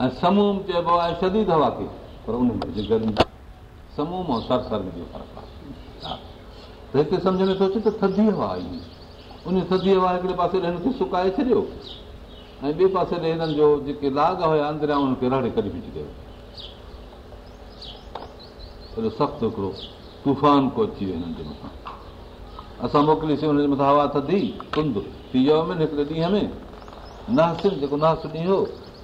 ऐं समूम चइबो आहे शदीद हवा खे पर उन समूम ऐं सर सर जो फ़र्क़ु आहे त हिते सम्झ में थो अचे त थधी हवा ईअं उन थधी हवा हिकिड़े पासे ॾे खे सुकाए छॾियो ऐं ॿिए पासे ॾे हिननि जो जेके लाग हुया अंदरिया उन खे रड़े करे कयो अहिड़ो सख़्तु हिकिड़ो तूफान को अची वियो हिननि जे मथां असां मोकिलीसीं हवा थधी सुध थी वियो हिकिड़े ॾींहं में जेको सिर्फ़ु ॾींहुं हो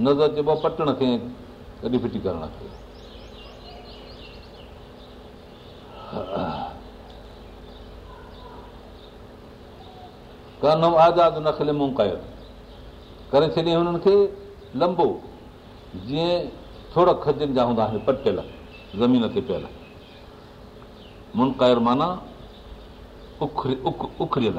नज़र चइबो आहे पटण खे कॾहिं फिटी करण खे कान आज़ादु न खिले कयो करे छॾियईं हुननि खे लंबो जीअं थोरा खजनि जा हूंदा आहिनि पटियल ज़मीन ते पियल मुनकायर माना उखर उखरियल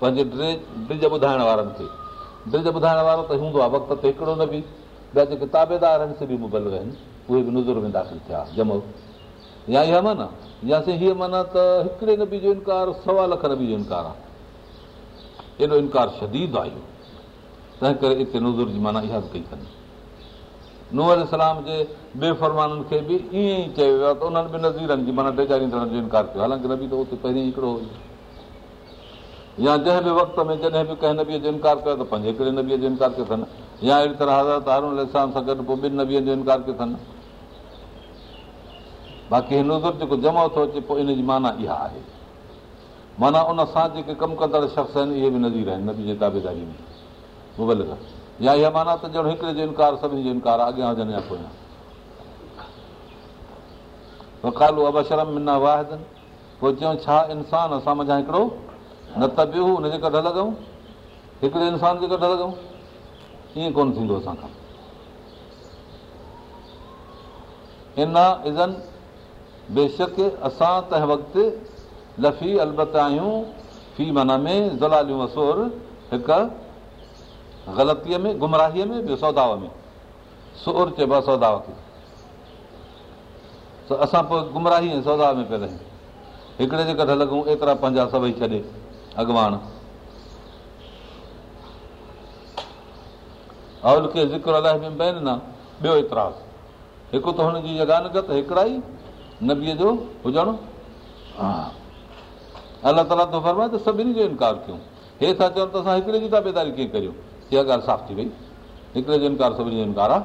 पंहिंजे ब्रिज ॿुधाइण वारनि खे ब्रिज ॿुधाइण वारो त हूंदो आहे वक़्त ते हिकिड़ो न बि ॿिया जेके ताबेदार बि मुबल आहिनि उहे बि नुज़ूर में दाख़िल थिया जमो या इहा माना या से हीअ माना त हिकिड़े नबी जो इनकार सवा लख नबी जो इनकार आहे एॾो इनकार शदीद आहे इहो तंहिं करे हिते नज़ुर जी माना इहा बि कई अथनि नूअर इस्लाम जे बेफ़रमाननि खे बि ईअं ई चयो वियो आहे त उन्हनि बि नज़ीरनि जी माना टे जो इनकार कयो हालांकि नबी त उते पहिरीं हिकिड़ो या जंहिं बि वक़्त में जॾहिं बि कंहिं नबीअ जो इनकार कयो त पंहिंजे हिकिड़े नबीअ जो इनकार कयो अथनि या अहिड़ी तरह लेसान सां गॾु पोइ ॿिनि नबीअ जो इनकार कयो अथनि बाक़ी हिन थनीर जेको जमा थो अचे पोइ इन जी माना इहा आहे माना उन सां जेके कमु कंदड़ शख़्स आहिनि इहे बि नज़ीर आहिनि नबी जे ताबेदारी में या इहा माना त ॼण हिकिड़े जो इनकार सभिनी जो इनकार आहे अॻियां या पोयां वकालू अबशरम मिना पोइ चयूं छा इंसान असां मञा हिकिड़ो न त बि हू हुनजे करे लॻूं हिकिड़े इंसान जे कढ लॻूं ईअं कोन थींदो असांखां इन इज़न बेशक असां तंहिं वक़्तु लफ़ी अलबत आहियूं फी माना में ज़लालियूं असोर हिकु ग़लतीअ में गुमराहीअ में ॿियो सौदाव में सोर चइबो आहे सौदाव खे त असां पोइ गुमराही सौदा में पिया हिकिड़े जे गॾु लॻूं एतिरा पंहिंजा सभई छॾे अॻवान न हिकिड़ा ई नबीअ जो हुजणु अलाह ताला फरमाए त सभिनी जो इनकार कयूं हे था चवनि त असां हिकिड़े जी ताबेदारी कीअं करियूं इहा ॻाल्हि साफ़ थी वई हिकिड़े जो इनकार सभिनी जो इनकार आहे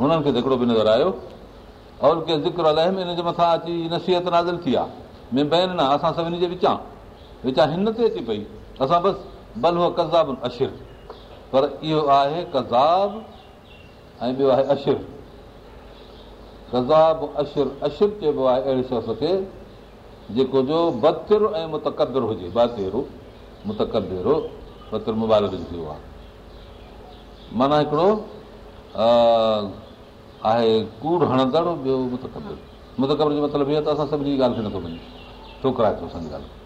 हुननि खे त हिकिड़ो बि नज़र आयो अवल के मथां अची नसीहत नाज़िल थी आहे में बै न असां सभिनी जे विचां वीचार हिन ते अचे पई असां बसि बल भलो कज़ाब अशिर पर इहो आहे कज़ाब ऐं ॿियो आहे अशिर कज़ाब अशिर अशिर चइबो आहे अहिड़े शख़्स खे जेको जो बतिर ऐं मुतक़दरु हुजे बातेरो मुतेरो बतिर मुबाइल थियो आहे माना हिकिड़ो आहे कूड़ हणंदड़ ॿियो मुतरु मुतकबर जो मतिलबु इहो त असां सभिनी जी ॻाल्हि खे नथो मञे छोकिरा आहे असांजी ॻाल्हि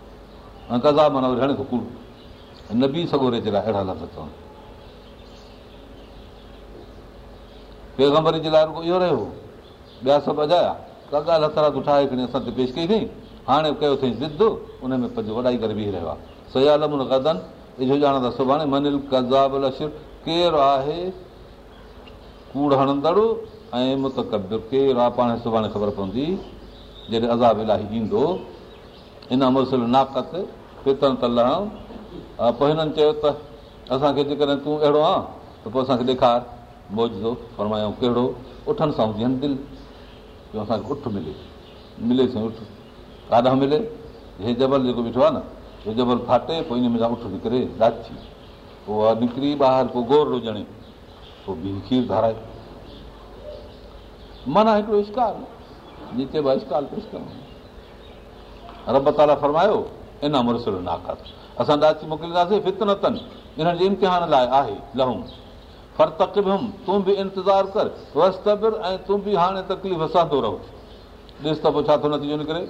कज़ा माना वरी कूड़ न बि सगोरे जे लाइ अहिड़ा पैगंबर जे लाइ इहो रहियो ॿिया सभु अजाया ॻाल्हि हथ तूं उठाए खणी असां पेश कई अथई हाणे कयो अथई उन में वॾाई करे बीह रहियो आहे केरु आहे कूड़ हणंदड़ ऐं अज़ाब इलाही ईंदो इन मुसल नाक़त फितरत त पोइ हिननि चयो त असांखे जेकॾहिं तूं अहिड़ो आहे त पोइ असांखे ॾेखार मौजो फरमायूं कहिड़ो उठनि सां हूंदी दिलि जो असांखे उठ मिले मिले सई उठ काॾा मिले हे जबल जेको बीठो आहे न हे जबल फाटे पोइ इन में असां उठ निकिरे दाची पोइ उहा निकिरी ॿाहिरि पोइ गोर हुजणे पोइ बि खीर धाराए माना हिकिड़ो इश्काल जिते बि इश्काल पेश कयूं रब ताला फ़रमायो इन नाकत असां मोकिलींदासीं असांतन इन्हनि जे इम्तिहान लाइ आहे लहूं तूं बि इंतज़ारु कर ऐं तूं बि हाणे तकलीफ़ सहंदो रहो ॾिस त पोइ छा थो नतीजो निकिरे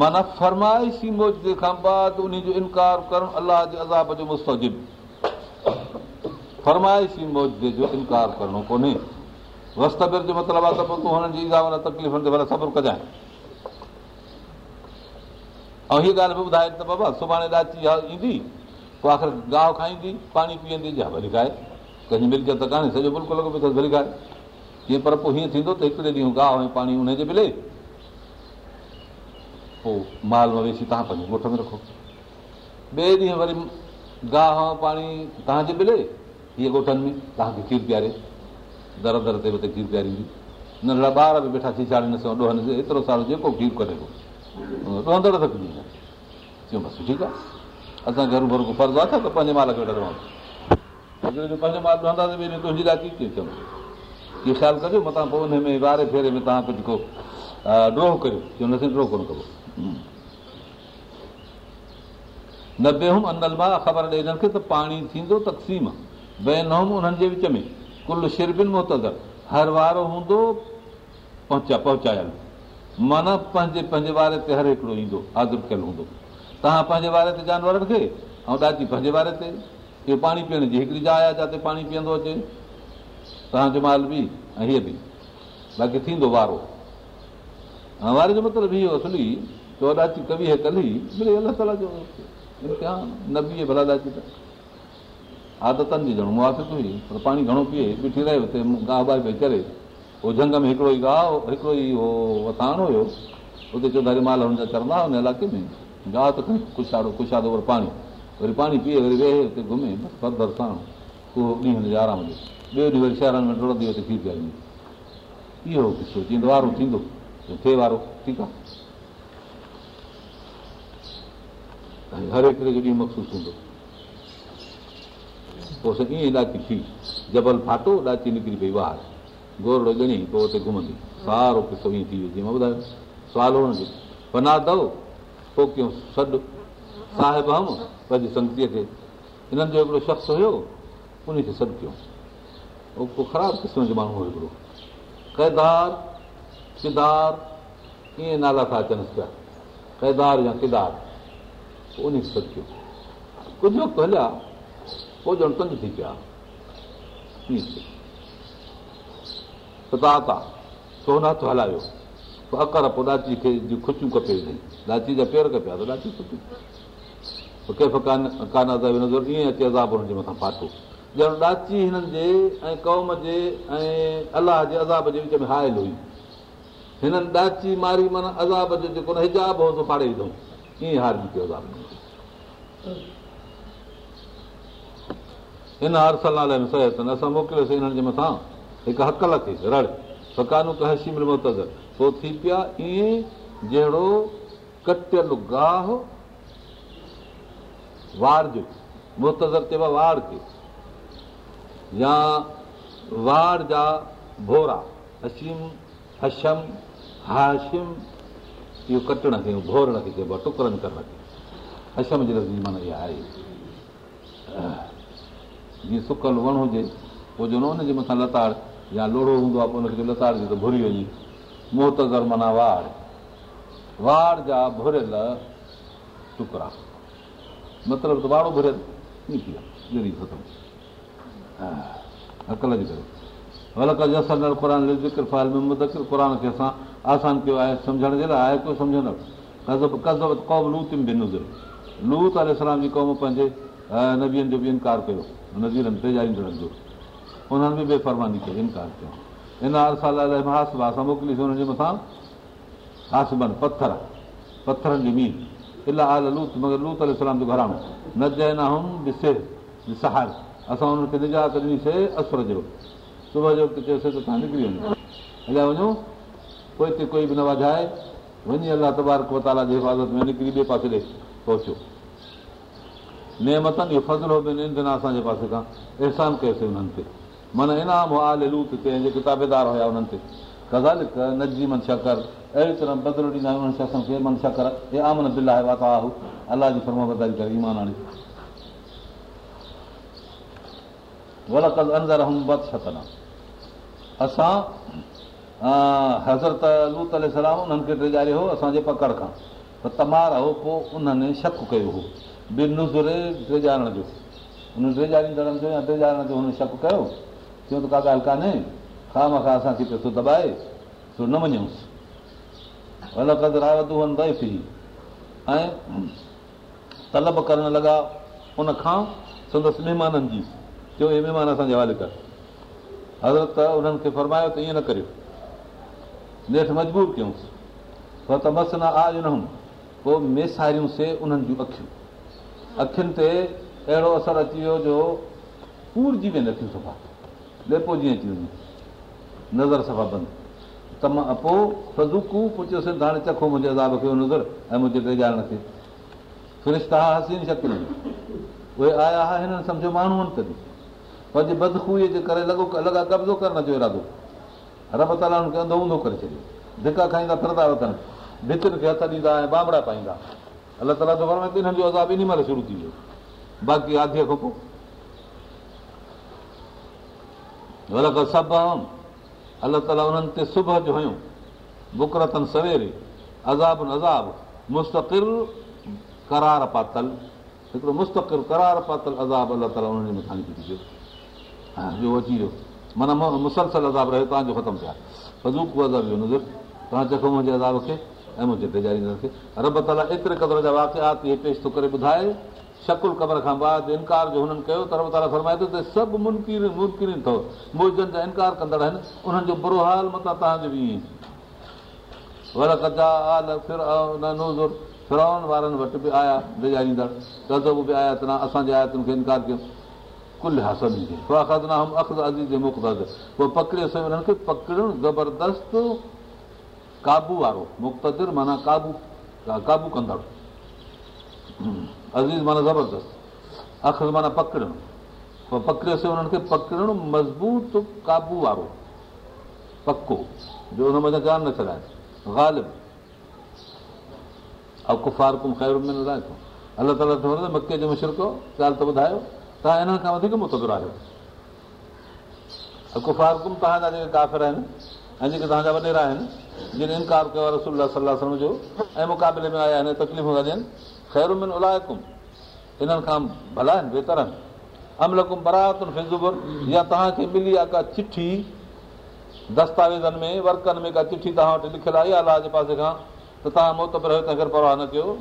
माना फरमाइशी मौज खां बाद उन जो इनकार करणु अलाह जे अज़ाब जो मुस्तजिब फरमाइशी जो इनकार करणो कोन्हे वस्तबिर जो मतिलबु आहे त पोइ तूं हुननि जी ते भले इज़ाफ़ा कजांइ ऐं हीअ ॻाल्हि बि ॿुधाए त बाबा सुभाणे राती ईंदी पोइ आख़िर गाहु खाईंदी पाणी पीअंदी भली गाए कंहिंजी मिल्क त कान्हे सॼो बुल्क लॻो पियो अथसि भली ॻाल्हि जीअं पर पोइ हीअं थींदो त हिकिड़े ॾींहुं गाहु ऐं पाणी हुनजे मिले पोइ माल मेसी तव्हां पंहिंजे ॻोठ में रखो ॿिए ॾींहुं वरी गाहु ऐं पाणी तव्हांजे मिले हीअ ॻोठनि में तव्हांखे खीरु पीआरे दर दर ते बि खीर पीआरींदी नंढड़ा ॿार बि वेठा सीसाड़ींदसि ॾोहनि एतिरो साल जेको खीरु कॾहिं कोहंदड़ त चयूं बसि ठीकु आहे असां घर भर को फर्ज़ु आहे त पंहिंजे माल खे पंहिंजो माल तुंहिंजी लाइ कीअं कीअं चवंदो इहो ख़्यालु कजो मथां पोइ हुन में वारे फेरे में तव्हां कुझु को ड्रो करियो न ड्रोह कोन कबो न बेहमि अनल मां ख़बर ॾे हिननि खे त पाणी थींदो तक़सीम थीम हुउमि उन्हनि जे विच में कुल शिरबिन मोहतर हर वारो हूंदो पहुचा पहुचायल माना पंहिंजे पंहिंजे वारे ते हर हिकिड़ो ईंदो आदब कयलु हूंदो तव्हां पंहिंजे वारे ते जानवरनि खे ऐं ॾाची पंहिंजे वारे ते इहो पाणी पीअण जी हिकिड़ी जाइ आहे जिते पाणी पीअंदो अचे तव्हांजो माल बि ऐं हीअ बि बाक़ी थींदो वारो ऐं वारे जो मतिलबु इहो असली ॾाची कवी अलाह ताला जो भला आदतनि जी ॼणो मुआसि हुई पर पाणी घणो पीए बीठी रहे हुते गाहु बाहि पई करे पोइ झंग में हिकिड़ो ई गाहु हिकिड़ो ई उहो वसान हुयो उते चवंदा माल हुनजा चरंदा हुन इलाइक़े में रा खण ख़ुशहालो ख़ुशायो वरी पाणी वरी पाणी पीए वरी वेहे घुमे सां उहो ॾींहुं आराम ॿियो ॾींहुं वरी शहरनि में डुरंदी खीर ॻाल्हाईंदी इहो किसो जीअं वारो थींदो थिए वारो ठीकु आहे हर हिकु जो ॾींहुं मखसूस हूंदो पोइ ईअं ॾाची थी जबल फाटो ॾाची निकिरी पई ॿाहिरि गोरो ॼणी पोइ हुते घुमंदी सारो किसो ईअं थी वियो जीअं मां ॿुधायो सुवालु बना अथव पोइ सॾु साहिब हुअमि पंहिंजी संगतीअ खे हिननि जो हिकिड़ो शख़्स हुयो उन खे सॾु को ख़राबु क़िस्म जो माण्हू हुओ हिकिड़ो क़ैदार किदार ईअं नाला था अचनि पिया क़ैदार या केदार उनखे सॾु कयो कुझु वक़्तु हलिया पोइ ॼण तंग थी पिया ईअं थियो तदा सोनाथ हलायो पोइ अकर पोइ ॾाची खे कपे खपे लाची जा पेर कपिया त लाची सुठी ताची फुटी नज़र ईअं अचे फाटो ॼण ॾाची हिननि जे ऐं कौम जे ऐं अलाह जे अज़ाब जे विच में हायल हुई हिननि ॾाची मारी माना अज़ाब जो जेको न हिजाब हो सो फाड़े विधऊं ईअं हार बि हिन हर सलाल में असां मोकिलियोसीं हिननि जे मथां हिकु हकल खे रड़ फकानू कहशी मिल पोइ थी पिया ईअं जहिड़ो कटियलु गाह वार जो मोहतर चइबो आहे वार खे या वार जा भोरा हशीम हशम हाशिम इहो कटण खे भोरण खे चइबो आहे टुकड़नि करण खे हशम जे लफ़्ज़ जी माना इहा आहे जीअं सुकल वण हुजे पोइ जो न हुनजे मथां लताड़ या लोहो हूंदो आहे पोइ हुनखे लताड़ जो त भुरी वञे मोहतज़र माना वार वार जा भुरियल टुकड़ा मतिलबु त वार भुरियल ख़तमु हकल जे करे क़ुरान खे असां आसान कयो आहे सम्झण जे लाइ आहे कयो सम्झणु बि नज़र लूत जी क़ौम पंहिंजे नबीअनि जो बि इनकार कयो नज़ीरनि नबीरनि तेजाईंदड़नि जो उन्हनि बि बेफ़रमानी कई इनकार कयो इन हर साल लाइ मोकिलीसीं हुनजे मथां आसमन पथर पथरनि जी मीन इला आल लूत मगर लूत अलाम जो घराणो न जय बि सेर नि सहार असां हुननि खे निजात ॾिनीसीं असुर जो सुबुह जो चयोसीं त तव्हां निकिरी वञो हलिया वञो पोइ हिते कोई बि न वधाए वञी अलाह तबारक वताला जी हिफ़ाज़त में निकिरी ॿिए पासे ॾे पहुचो नेमतनि इहो फ़ज़लो बि असांजे पासे खां अहसान कयोसीं उन्हनि ते माना इनाम हो आल लूत ते जेके ताबेदार हुया उन्हनि ते कज़ालिक नजी मन शकर अहिड़ी तरह बदिलो ॾींदा आहियूं असां हज़रत खे टे हो असांजे पकड़ खां तमार हो पोइ उन्हनि शक कयो हो बि नुज़रे टे जो उन्हनि टेजारींदड़ जो या टे जो हुन शक कयो चओ त का ॻाल्हि कान्हे हा खां असांखे पियो थो दॿाए छो न मञूंसि ऐं तलब करणु लॻा उन खां संदसि महिमाननि जी चयो हे महिमान असांजे हवाले कर हज़रत उन्हनि खे फरमायो त ईअं न करियो नेठि मजबूर कयूंसि पर त मस न न हुउमि पोइ मेसारियूंसीं उन्हनि जूं अखियूं अखियुनि ते अहिड़ो असरु अची वियो जो पूरजी वेंदियूं सफ़ा लेपो जीअं अची वञे नज़र सफ़ा बंदि त मां पोइ फूकू पुछियोसि हाणे चखो मुंहिंजे अदाब खे नज़र ऐं मुंहिंजे टेजान खे शकिल उहे आया हुआ हिननि सम्झो माण्हू पंहिंजे बदखूअ जे करे लॻो लॻा कब्ज़ो करण जो इरादो रब ताला हुनखे अंधो ऊंधो करे छॾियो धिका खाईंदा फिरंदा वठनि भितियुनि खे हथ ॾींदा ऐं बामड़ा पाईंदा अलाह ताला जो ॿिन्हिनि जो अदाब इन महिल शुरू थी वियो बाक़ी आधीअ खां पोइ सभु अलाह ताला उन्हनि ते सुबुह जो हुयूं मुक़रतनि सवेरे अज़ाब अज़ाब मुस्तक़िल करार पातल हिकिड़ो मुस्तक़िल करार पातल अज़ाब अलाह ताला उन्हनि हा ॿियो अची वियो माना मुसलसल अज़ाब रहियो तव्हांजो ख़तमु थिया फज़ूक अज़ाब जो नज़र तव्हां चखो मुंहिंजे अज़ाब खे ऐं मुंहिंजे तेज़र खे रब ताला एतिरे क़दुरु जा वाक़िआ त पेश थो करे ॿुधाए शकुल क़बर खां बाद इनकार जो हुननि कयो ताला फरमाए थो इनकार कंदड़ आहिनि उन्हनि जो बुरो हाल मथां तव्हांजो इनकार कयूं कुल हासिल हुननि खे पकड़ियूं ज़बरदस्त काबू वारो मुख़्तज़र माना काबू काबू कंदड़ अज़ीज़ माना ज़बरदस्त अख़ज़ माना पकड़णु पोइ पकड़ियोसीं हुननि खे पकड़णु मज़बूत काबू वारो पको जो हुन मथां जान न छॾाए ग़ालिब ख़ैर में न थो अलाह ताला मके जो मुशरको ॻाल्हि त ॿुधायो तव्हां हिननि खां वधीक आहियो ऐं कुफ़ारकुम तव्हांजा जेके काफ़िर आहिनि ऐं जेके तव्हांजा वॾेरा आहिनि जिन इनकार कयो आहे सलाह सलम जो ऐं मुक़ाबले में आया आहिनि तकलीफ़ूं था ॾियनि ख़ैरुमिन उलायकुम इन्हनि खां भला आहिनि बहितर आहिनि अमलकुम या तव्हांखे मिली आहे का चिठी दस्तावेज़नि में वर्कनि में का चिठी तव्हां वटि लिखियलु आहे अलाह जे पासे खां त तव्हां हुयो मुतबर परवाह न कयो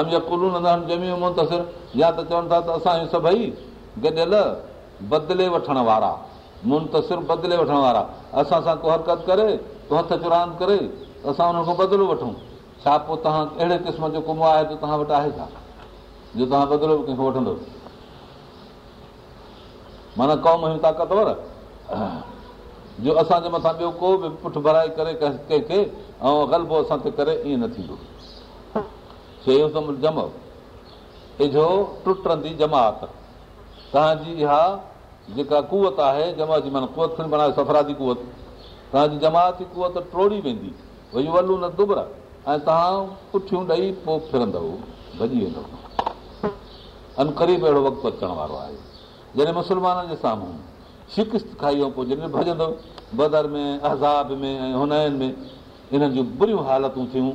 अम या अमुल नमियूं जमी मुंतसिर या त चवनि था त असां इहे सभई गॾियल बदिले वठण वारा मुंतसिर बदिले वठण वारा असां सां को हरकत करे हथ चुरान करे असां हुन खां बदिलो वठूं छा पोइ तव्हां अहिड़े क़िस्म जो कमु आहे त तव्हां वटि आहे छा जो तव्हां बदिलो बि कंहिंखे वठंदो माना क़ौम हूं ताक़तवर जो असांजे मथां ॿियो को बि पुठि भराए करे कंहिंखे ऐं ग़लबो असां ते करे ईअं न थींदो चयूं त जम इजो टुटंदी जमात तव्हांजी इहा जेका कुवत आहे जमा जी माना कुवत खणी बणायो सफ़रादी कुवत तव्हांजी जमाती कुवत टोड़ी वेंदी भई वलू न दुबरा ऐं तव्हां पुठियूं ॾेई पोइ फिरंदव भॼी वेंदव अनकरीब अहिड़ो वक़्तु अचण वारो आहे जॾहिं मुस्लमाननि जे साम्हूं शिकिस्त खाई खाईयो पोइ जॾहिं भॼंदो बदर में अहज़ाब में ऐं हुननि में इन्हनि जूं बुरियूं हालतूं थियूं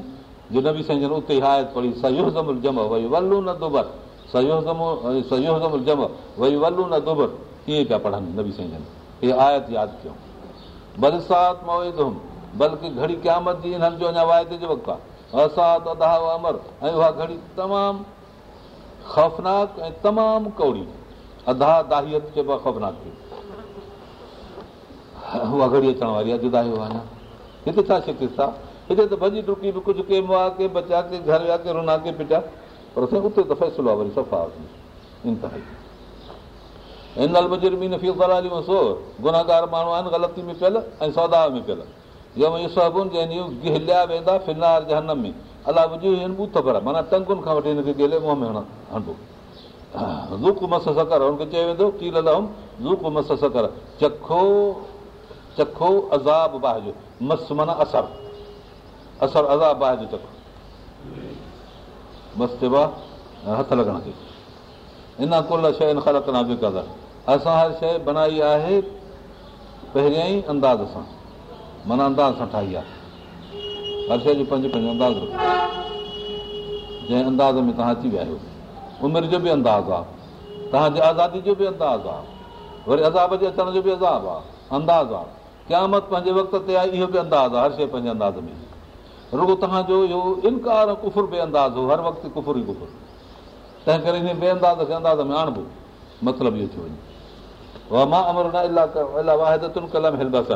जो जिन साईंजन उते हायत पढ़ी सॼो जम ॼम वई वल्लू न दुबर सयो समुल जम वई वल्लू न दुबर कीअं पिया पढ़नि नबी साईंजन इहे आयत यादि कयूं बरसाति मां वेंदो बल्कि घड़ी क़यामत जी वाइदे जे वक़्तु घड़ी तमामु कौड़ी दाहियत चइबो आहे जुदा हिते छा शिक आहे हिते त भॼी टुकी बि कुझु के बचा के घर विया के रुना के पिटिया पर सफ़ा गुनाहगार माण्हू आहिनि ग़लती में पियल ऐं सौदा में पियल ॼमूं साबुन जंहिंजार जे हन में अला वंगुनि खां वठी हिनखे चयो वेंदो मस माना मस्त हथु लॻण खे ख़राब असां हर शइ बनाई आहे पहिरियां ई अंदाज़ सां माना अंदाज़ सां ठाही आहे हर शइ जो पंहिंजो पंहिंजो अंदाज़ रखो जंहिं अंदाज़ में तव्हां अची विया आहियो उमिरि जो बि अंदाज़ आहे तव्हांजे आज़ादी जो बि अंदाज़ आहे वरी अज़ाब जे अचण जो बि अज़ाब आहे अंदाज़ आहे क़यामत पंहिंजे वक़्त ते आहे इहो बि अंदाज़ आहे हर शइ पंहिंजे अंदाज़ में रुगो तव्हांजो इहो इनकार कुफ़ुर बे अंदाज़ हो हर वक़्तु कुफ़ुर ई कुफ़ुर तंहिं करे हिन बे अंदाज़ खे अंदाज़ में आणिबो मतिलबु इहो थी वञे वाह मां अमर न अलाह अला वाहिदतुनि कलम में हलंदासीं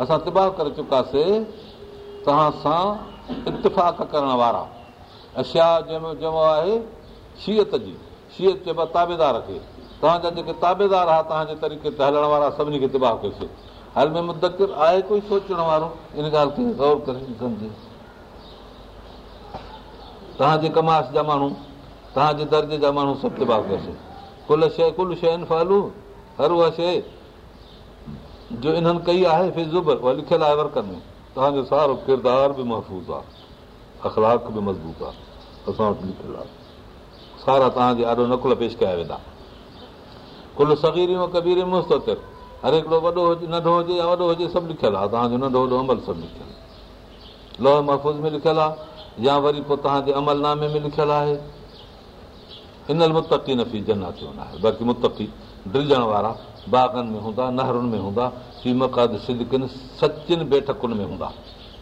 असां तिबाह करे चुकासीं तव्हां सां इतफ़ाक़ करण वारा ऐं छा चइबो चइबो आहे शियत जी शयत चइबो आहे ताबेदार खे तव्हांजा जेके ताबेदार हुआ तव्हांजे तरीक़े ते हलण वारा सभिनी खे तिबाह कयोसीं हल में मुदकिर आहे कोई सोचण वारो इन ॻाल्हि ते गौर करे सम्झे तव्हांजे कमाश जा माण्हू तव्हांजे दर्जे जा माण्हू सभु तिबाह कयोसीं कुल शइ कुल शइ इन फलू हर उहा शइ जो इन्हनि कई आहे फेज़ुबर उहा लिखियल आहे वर्कनि में तव्हांजो सारो किरदारु बि महफ़ूज़ आहे अख़लाक बि मज़बूत आहे असां वटि लिखियलु आहे सारा तव्हांजे ॾाढो नकुल पेश कया वेंदा कुल सगीरी ऐं सगीर हर हिकिड़ो वॾो हुजे नंढो हुजे या वॾो हुजे सभु लिखियलु आहे तव्हांजो नंढो वॾो अमल सभु लिखियलु आहे लो महफ़ूज़ में लिखियलु आहे या वरी पोइ तव्हांजे अमलनामे में लिखियलु आहे इन मुतक़ी नफ़ी जना थियो न आहे बाक़ी मुतक़ी ड्रिलजण वारा बागनि में हूंदा नहरुनि में हूंदा फी मक़द सिदकनि सचिन बैठकुनि में हूंदा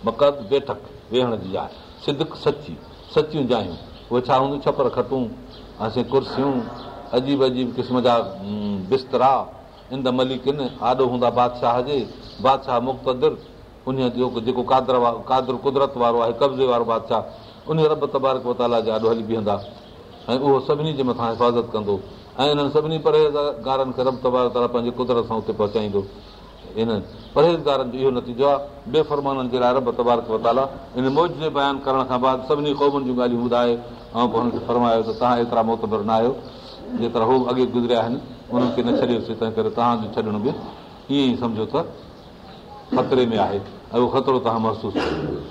मक़द बैठक वेहण जी जाइ सिदक सची सचियूं जायूं उहे छा हूंदियूं छपर खटूं असीं कुर्सियूं अजीब अजीब क़िस्म जा बिस्तरा इंद मलिकिन आॾो हूंदा बादशाह जे बादशाह मुख़्तदुरु उन जो जेको कादर कादर कुदरत वारो आहे कब्ज़े वारो बादशाह उन रब तबारक आॾो हली बीहंदा ऐं उहो सभिनी जे मथां हिफ़ाज़त कंदो ऐं हिननि सभिनी परहेज़गारनि खे रब तबार तारा पंहिंजे कुदरत सां उते पहुचाईंदो इन्हनि परहेज़गारनि जो इहो नतीजो आहे बेफ़रमाननि जे लाइ रब तबार वताला इन मौज जे बयानु करण खां बाद सभिनी क़ौमुनि जूं ॻाल्हियूं ॿुधाए ऐं पोइ हुनखे फरमायो त तव्हां एतिरा मोतबर न आहियो जेतिरा हू अॻे गुज़रिया आहिनि उन्हनि खे न छॾियोसीं तंहिं करे तव्हांजो छॾण बि ईअं ई सम्झो त ख़तरे में आहे ऐं उहो ख़तरो तव्हां महसूसु कयो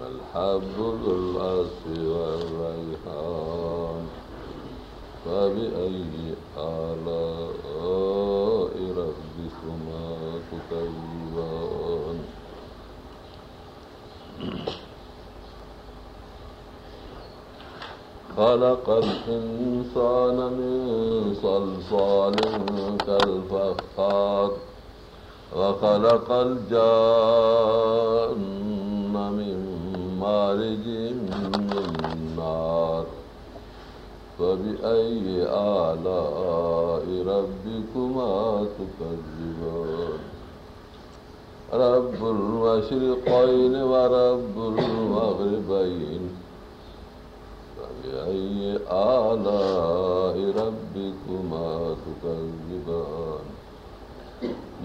والحب بالأس والريحان فبأي آلاء ربكما تكذبان خلق الإنسان من صلصال كالفخار وخلق الجن من مخارج من النار فبأي آلاء ربكما تكذبان رب المشرقين ورب المغربين فبأي آلاء ربكما تكذبان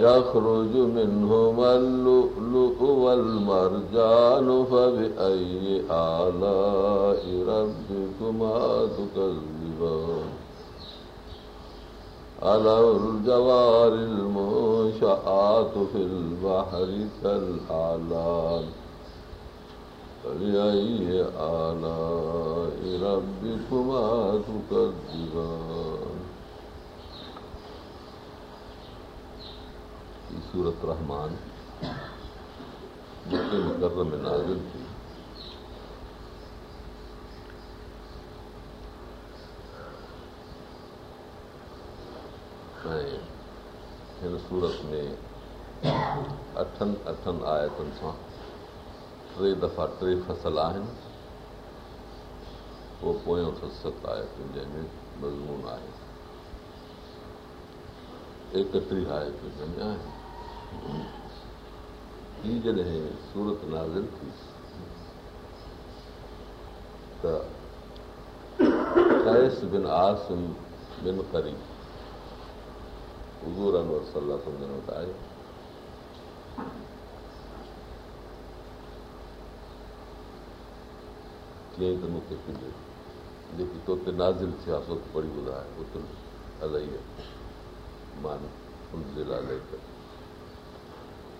يخرج منهما اللؤلؤ والمرجان فبأي آلاء ربكما تكذبان ألا الجوار المنشآت في البحر كالأعلان فبأي آلاء ربكما تكذبان सूरत रहमान जेके बि घर में नाज़ थी ऐं हिन सूरत में अठनि अठनि आयतुनि सां टे दफ़ा टे फ़सल आहिनि पोइ पोयां फसत आयतुनि जंहिंमें मज़मून आहे एकटीह आयत हुई हीअ जॾहिं सूरत नाज़िल थी त कैस बिन आसिम बिन करी हज़ूर अनवर सलाह सम्झण वटि आयो कीअं त मूंखे कुझु जेकी तोते नाज़िल थिया सो पढ़ी ॿुधाए उते अलाई मान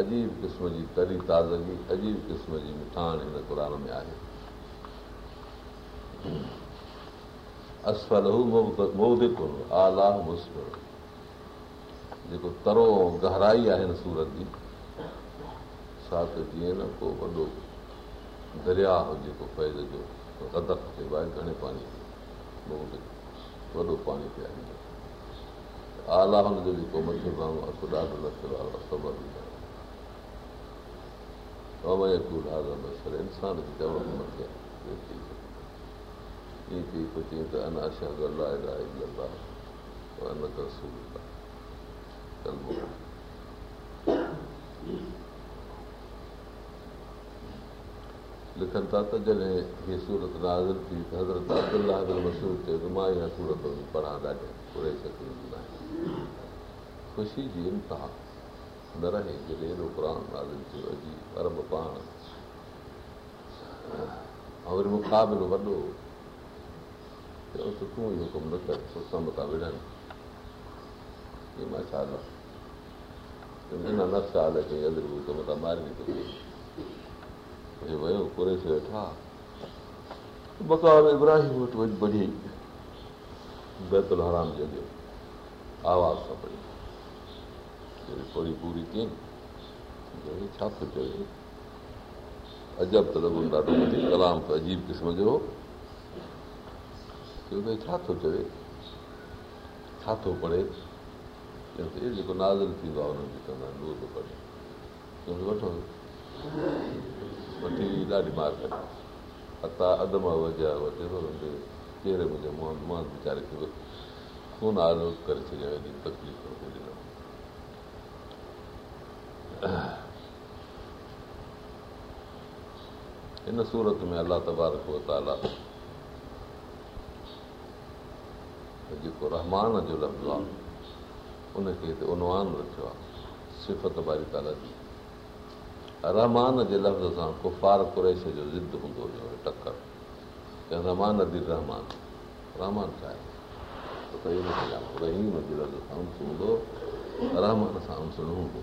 अजीब क़िस्म जी तरी ताज़गी अजीब क़िस्म जी मिठाण हिन क़ुर में आहे जेको तरो गहराई आहे हिन सूरत जी साथ जीअं न को वॾो दरिया हो जेको जो गदक थियो आहे घणे पाणी वॾो पाणी पिया आला हुनजो जेको मथे माण्हू मज़ो आहे ख़बर हूंदी आहे इंसान लिखनि था जॾहिं हीअ सूरत नाज़ थी परे ख़ुशी जी इंताह न रहे पर मुक़ाबिलो वॾो तूं वियो इब्राहिमी हराम चई आवाज़ सां पढ़ियो कई छा थो चए अजब त कलाम त अजीब क़िस्म जो हो छा थो चवे छा थो पढ़े जेको नाज़ थींदो आहे हुननि खे उहो थो पढ़े वठो वठी ॾाढी मार कई अता अधु मां वॼा वेर मुंहिंजे मोहन वीचारे खे खून आज़म करे छॾियां हेॾी तकलीफ़ हिन सूरत में अलाह तबारक ताला जेको रहमान जो लफ़्ज़ु आहे उनखे हिते उनवान रखियो आहे सिफ़त सिफ़तारी ताला जी रहमान जे लफ़्ज़ सां कुफ़ार कुरेश जो ज़िद हूंदो हुयो टकर रहमान दिल रहमान रहमान छा आहे रहीम जे लफ़्ज़ सां हूंदो रहमान सां हूंदो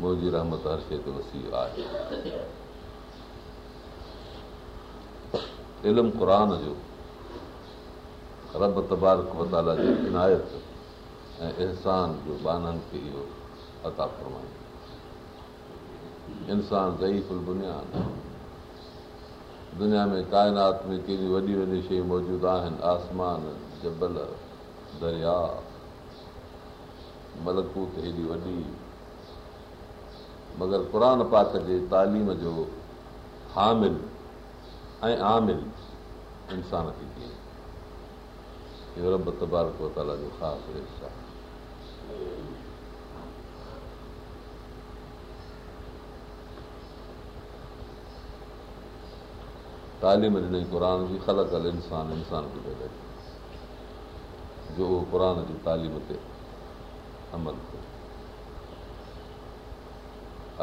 मोहजी रहमत हर शइ ते वसी आहे इल्मु क़ुर जो रब तबारक वताला इनायत ऐं इहसान जो बाननि खे इहो अता फरमाए इंसान ज़ईफ़ दुनिया दुनिया में काइनात में केॾी वॾी वॾी शयूं मौजूदु आहिनि आसमान जबल दरिया मलकूत हेॾी वॾी मगर क़ुर पाक जे तालीम जो हामिल ऐं आमिल इंसान खे कीअं इहो रब तबारक ताला ॾियां तबारिश आहे तालीम ॾिनई क़ुर जी ख़लक अल इंसान इंसान खे ॾे रहे जो उहो क़ुर जी तालीम ते अमल करे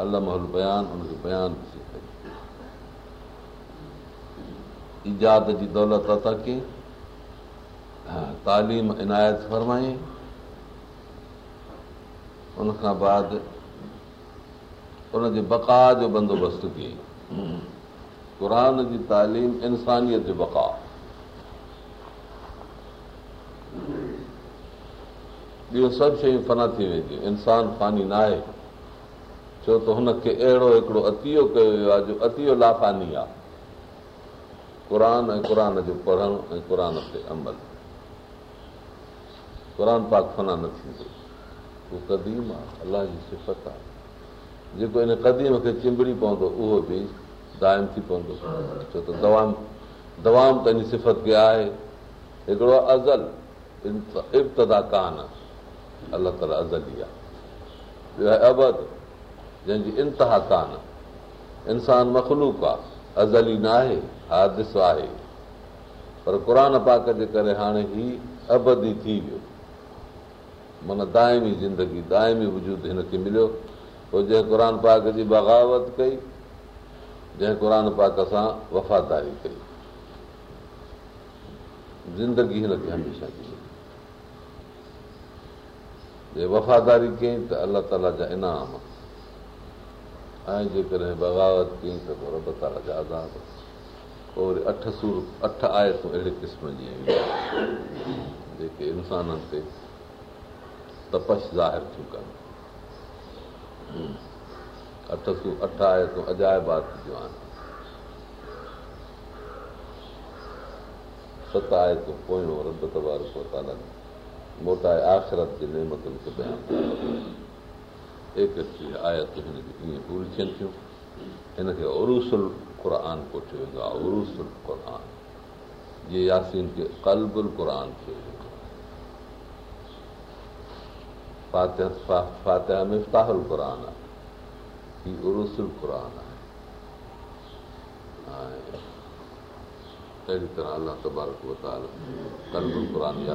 अलमहल बयान हुनजो बयानु ईजाद जी दौलत अता कई तालीम इनायत फ़रमाई उनखां बाद उनजे बका जो बंदोबस्तु कई क़ुर जी तालीम इंसानियत जो बका ॿियूं सभु शयूं फना थी वेंदियूं इंसान फानी न आहे छो त हुनखे अहिड़ो हिकिड़ो अतियो कयो वियो आहे जो अतियो लाफानी आहे क़ुर ऐं क़ुर जो पढ़णु ऐं क़ुर ते अमल क़ुर पाक फना न थींदो उहो क़दीम आहे अलाह जी सिफ़त आहे जेको इन क़दीम खे चिंबड़ी पवंदो उहो बि दाइमु थी पवंदो छो त दवाम दवाम त पंहिंजी सिफ़त खे आहे हिकिड़ो आहे अज़ल इब्तदा कान अलाह ताला अज़ल ई आहे ॿियो आहे अबदु जंहिंजी इंतिहा कान इंसान मखलूक आहे अज़ली न आहे हादिस आहे पर क़ुर पाक जे करे हाणे ही अबदी थी वियो माना दाइमी ज़िंदगी दाइमी वजूद हिनखे मिलियो पोइ जंहिं क़ुर पाक जी बग़ावत कई जंहिं क़ुर पाक सां वफ़ादारी कई ज़िंदगी हमेशह थी जे वफ़ादारी कई त अलाह ताला जा इनाम ऐं जेकॾहिं बग़ावत कई त पोइ रबत पोइ वरी अठ अठ आयतूं अहिड़े क़िस्म जी इंसाननि ते तपश ज़ाहिर कनि अठ सूर अठ आए मोटाए आख़िरत जे नेमतुनि खे आयत पूरी थियनि थियूं हिनखे उर क़ुर पोठियो वेंदो आहे यासीन खे फातिहा क़ुर ही उर क़ुर आहे अहिड़ी तरह अलाह तबारकुल या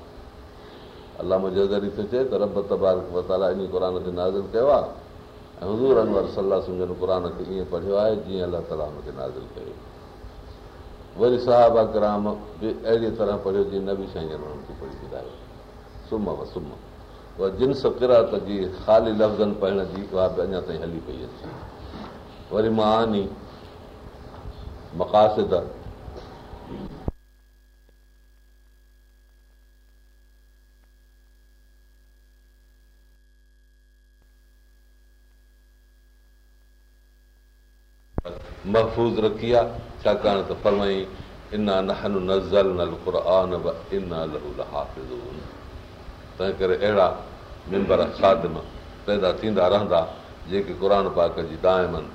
अलाह मुंहिंजे हज़ारी थो चए त रब तबारक वताला इन क़ुर ते नाज़ कयो आहे ऐं हज़ूर अनवर सलाह सलाहु क़ुर ते ईअं पढ़ियो आहे जीअं अलाह ताला तालाज़ कयो वरी साहबा किराम बि अहिड़ी तरह पढ़ियो जीअं नबी साईं हुननि खे पढ़ी ॿुधायो सुम व सुम उहा जिन किरात जी ख़ाली लफ़्ज़नि पढ़ण जी उहा बि अञा ताईं हली पई अचे वरी मां आनी मक़ासिद महफ़ूज़ रखी आहे छाकाणि त फरमाई इना नहन नज़ल नल क़ुरान इना इन ना तंहिं करे अहिड़ा मेंबर ख़ादम पैदा थींदा रहंदा जेके क़ुर पाक जी दाइमनि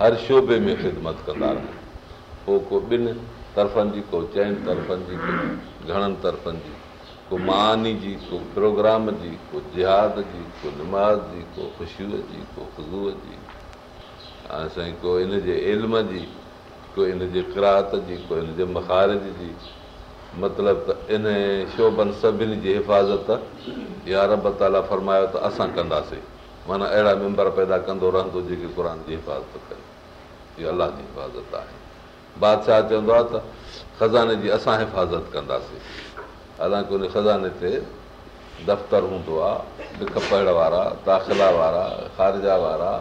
हर शोबे में ख़िदमत कंदा रहनि पोइ को ॿिनि तरफ़नि जी को चइनि तरफ़नि जी को घणनि तरफ़नि जी को मानी जी को प्रोग्राम जी को जिहाद जी को निमाज़ जी को ख़ुशीअ जी को ख़ुज़ूअ जी ऐं साईं कोई इन जे इल्म जी को इन जे किरात जी को इन जे मखारिज जी मतिलबु त इन शोभनि सभिनी जी हिफ़ाज़त या रब ताला फरमायो त असां कंदासीं माना अहिड़ा मेंबर पैदा कंदो रहंदो जेके क़ुर जी हिफ़ाज़त कनि इहो अलाह जी हिफ़ाज़त आहे बादशाह चवंदो आहे त ख़ज़ाने जी असां हिफ़ाज़त कंदासीं हालांकि उन ख़ज़ाने ते दफ़्तरु हूंदो आहे लिख पढ़ण वारा दाख़िला वारा ख़ारिजा वारा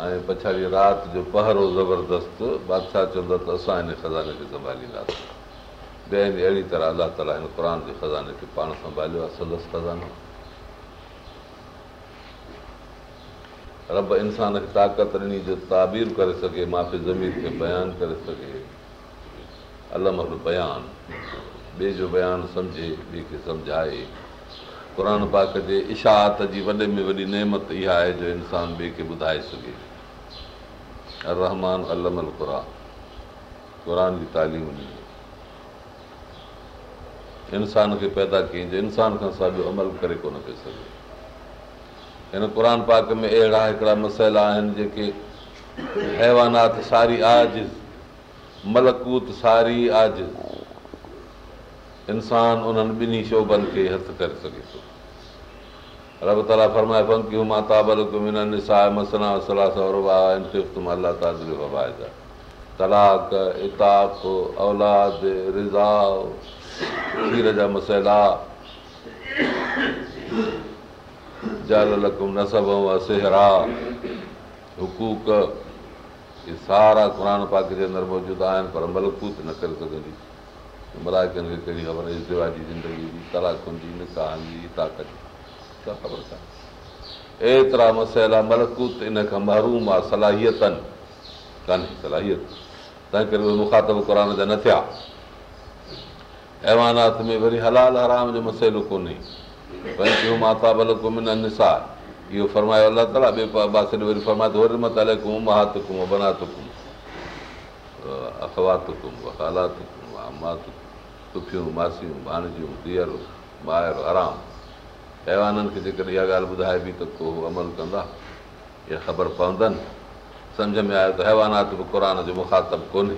ऐं पछाड़ी राति जो पहरो ज़बरदस्त बादशाह चवंदो त असां हिन ख़ज़ाने खे संभालींदासीं ॿियनि अहिड़ी तरह अलाह ताला हिन क़ुर जे ख़ज़ाने खे पाण संभालियो आहे संदसि ख़ज़ानो रब इंसान खे ताक़त ॾिनी जो ताबीर करे सघे माफ़ी ज़मीन खे बयानु करे सघे अलमल बयानु ॿिए जो बयानु सम्झे ॿिए खे सम्झाए क़ुर पाक जे इशाहत जी वॾे में वॾी नेमत इहा आहे जो इंसानु ॿिए खे ॿुधाए सघे अलहमान अल क़रान जी तालीम ॾिनी इंसान खे पैदा कयईं जो इंसान खां साॼो अमल करे कोन पियो सघे हिन क़ुर पाक में अहिड़ा हिकिड़ा मसइला आहिनि जेके हैवानात सारी आज़ मलकूत सारी आज़ इंसान उन्हनि ॿिन्ही शोभनि खे हथु करे सघे थो रब तला फरमाए सौ तलाक इताक औलाद खीर जा मसइला सेहरा हुकूक इहे सारा क़ुर पाक जे अंदरि मौजूदु आहिनि पर मलकूत न करे सघंदी मलाकनि खे कहिड़ी ख़बर आहे सिवा जी ज़िंदगी जी तलाकुनि जी निकाहनि जी इताक जी एतिरा मसइला इन खां महिरूम आहे न थिया अहिमानात में वरी हलाल हराम जो मसइलो कोन्हे हैवाननि खे जेकॾहिं इहा ॻाल्हि ॿुधाइबी त को अमल कंदा इहा ख़बर पवंदनि सम्झ में आयो त हैवानात बि क़ुर जो मुखातब कोन्हे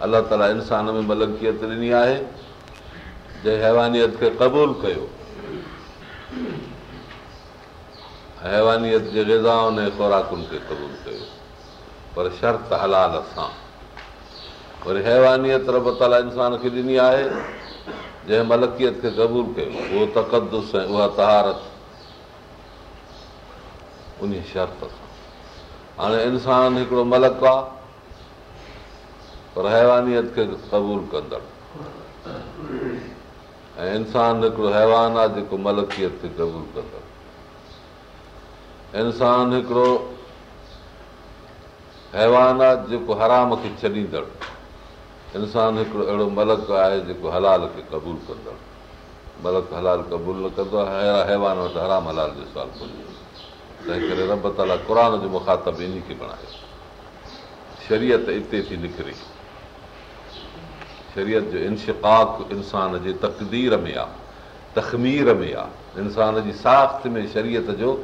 अलाह ताला इंसान में मलकियत ॾिनी आहे जंहिं हैवानियत खे क़बूल कयो हैवानियत जे ग़िज़ा उन ख़ुराकुनि खे क़बूल कयो पर शर्त हलाल सां वरी हैवानियत रब ताला इंसान खे ॾिनी आहे जंहिं मलकियत खे कबूल कयो उहो तकदुस ऐं उहा तहारत उन शर्त सां हाणे इंसानु हिकिड़ो मलक आहे पर हैवानीत खे क़बूल कंदड़ ऐं इंसानु हिकिड़ो हैवान आहे जेको मलकियत खे क़बूल कंदड़ इंसानु हिकिड़ो हैवान आहे जेको हराम खे छॾींदड़ इंसानु हिकिड़ो अहिड़ो मलक आहे जेको हलाल खे क़बूलु कंदो मलक हलाल क़बूलु न कंदो आहे हैवान वटि हराम हलाल जो सुवालु तंहिं करे रब ताला क़ुर जो मुखातब इन खे बणायो शरीयत इते थी निकिरे शरीयत जो इंशक़ाक़ु इंसान जे तक़दीर में आहे तखमीर में आहे इंसान जी साख्त में शरीयत जो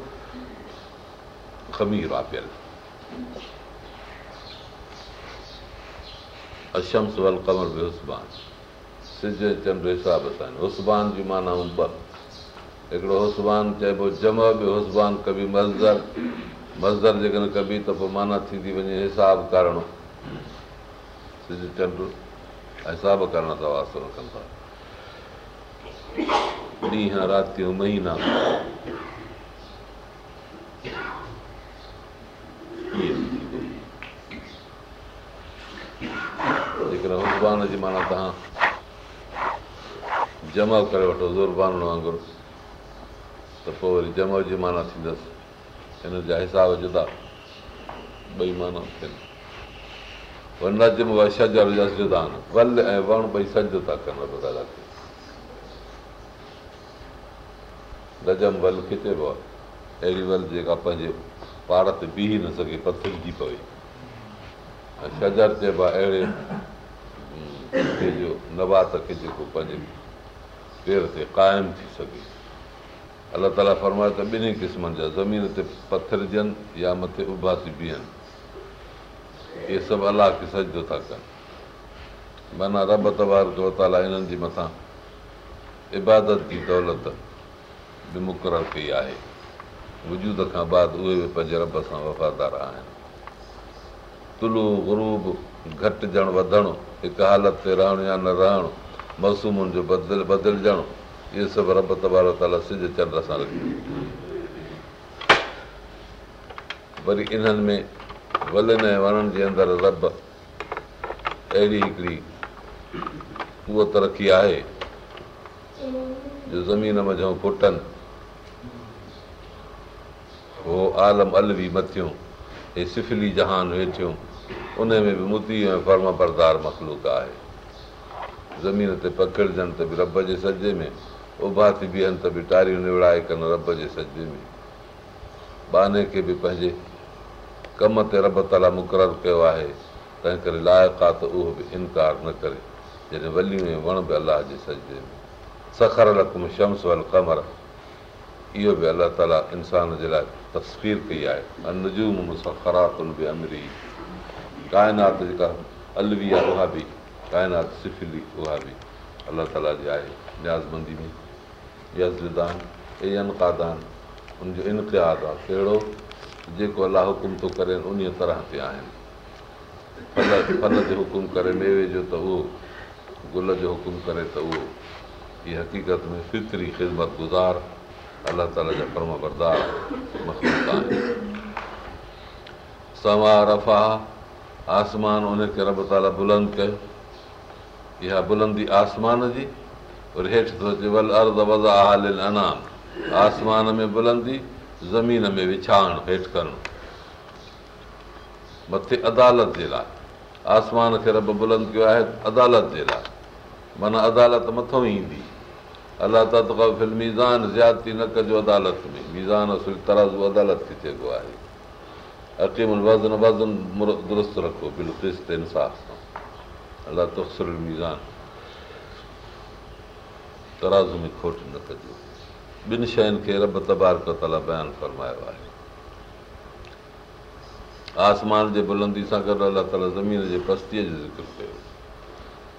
ख़मीर आहे पियल अशम्स वल कमर बि उसान सिॼ चंड हिसाब सां आहिनि उसान जी माना ॿ हिकिड़ो हुसान चइबो जम बि हुसबान कबी मज़दर मज़दर जेकॾहिं कबी त पोइ माना थी थी वञे हिसाब करणो सिज चंड हिसाब करण सां वास्तो रखनि था ॾींहं रातियूं महीना ज़ुबान जी माना तव्हां जमा करे वठो ज़ुर्बान वांगुरु त पोइ वरी जमा जी माना थींदसि हिन जा हिसाब जुदा ॿई माना थियनि नजम जुदा वल ऐं वण ॿई सज था कनि नजम वल किथे बि आहे अहिड़ी वल जेका पंहिंजे पार ते बीह न सघे पतिरिजी पवे ऐं छजरु चइबो आहे अहिड़े जो नबात खे जेको पंहिंजे पेर ते क़ाइमु थी सघे अलाह ताला फरमाइ त ॿिन्ही क़िस्मनि जा ज़मीन ते पथर जनि या मथे उभासी बीहनि इहे सभु अलाह खे सजदो था कनि माना रब तबार तौर ताला इन्हनि जे मथां इबादत जी दौलत बि मुक़ररु कई आहे वजूद खां बाद उहे बि पंहिंजे रब सां वफ़ादार आहिनि तुलू बि घटिजणु वधणु हिकु हालत ते रहणु या न रहणु मौसमुनि जो बदिल बदिलजणु इहे सभु रब तबार ताला सिज चंड सां लॻी वरी इन्हनि में वलनि ऐं वणनि जे अंदरि रब अहिड़ी हिकिड़ी कुवत रखी आहे जो ज़मीन मझो फुटनि हो आलम अलवी मथियूं हे सिफिली जहान वेठियूं उन में बि मुती ऐं फर्म परदार मख़लूक आहे ज़मीन ते पकिड़जनि त बि रब जे सजे में उभा थी बीहनि त बि टारियूं निवड़ाए कनि रब जे सजे में बाने खे बि पंहिंजे कम ते रब ताला मुक़ररु कयो आहे तंहिं करे लाइक़ु आहे त उहो बि इनकार न करे जॾहिं वलियूं ऐं वण बि अलाह जे सजे में सखर लकुम शम्स वल कमर इहो बि अलाह ताला इंसान जे लाइ तस्वीर कई आहे अनजूम सखरातुनि बि अमरी काइनात जेका अलवी आहे उहा बि काइनात उहा बि अलाह ताला जी आहे न्याज़मंदी में यज़दान हुनजो इनकियाद आहे कहिड़ो जेको अलाह हुकुम थो करे उन तरह ते आहिनि फल फल जो हुकुम करे मेवे जो त उहो गुल जो हुकुम करे त उहो हीअ हक़ीक़त में फितरी ख़िदमत गुज़ार अलाह ताला जा परम बरदार मफ़ीस आहिनि सवा रफ़ा आसमान उनखे रब ताला बुलंद कयो इहा बुलंदी आसमान जी और हेठि थो अचे वल अर्द अनाम आसमान में बुलंदी ज़मीन में विछाइण हेठि करणु मथे अदालत जे लाइ आसमान खे रब बुलंद कयो आहे अदालत जे लाइ माना अदालत मथो ई ईंदी अलाह त मीज़ान ज़्याती न कजो अदालत में मीज़ान तराज़ू अदालत थी चइबो आहे वज़न वज़न दुरुस्त रखो इंसाफ़ सां अलाह मीज़ान ताज़ में खोट न कजो ॿिनि शयुनि खे रब तबारक ताला बयानु फ़रमायो आहे आसमान जे बुलंदी सां गॾु अलाह ताला ज़मीन जे पस्तीअ जो ज़िक्र कयो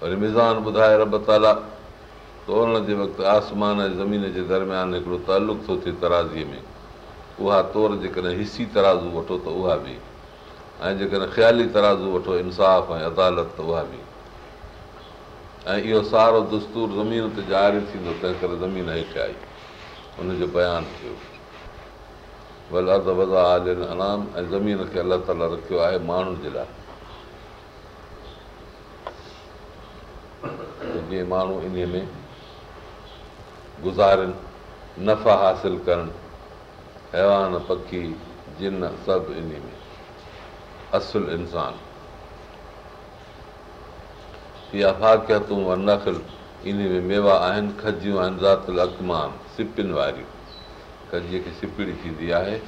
वरी मिज़ान ॿुधाए रब ताला जे वक़्तु आसमान ऐं ज़मीन जे दरमियान हिकिड़ो तालुक़ु थो थिए तराज़ीअ में उहा तौरु जेकॾहिं हिसी तराज़ू वठो त उहा बि ऐं जेकॾहिं ख़्याली तराज़ू वठो इंसाफ़ ऐं अदालत त उहा बि ऐं इहो सारो दस्तूर ज़मीन ते जारी थींदो तंहिं करे ज़मीन हेठि आई हुनजो बयानु थियो भले वज़ा अनाम ऐं ज़मीन खे अलाह ताला रखियो आहे माण्हुनि जे लाइ जीअं माण्हू इन में गुज़ारनि नफ़ा हासिलु करणु हैवान पखी जिन सभु इन में असुल इंसान इहा फाकियतूं व नखल इन में मेवा आहिनि खजियूं आहिनि ज़ात अकमान सिपिन वारियूं खजीअ खे सिपड़ी थींदी आहे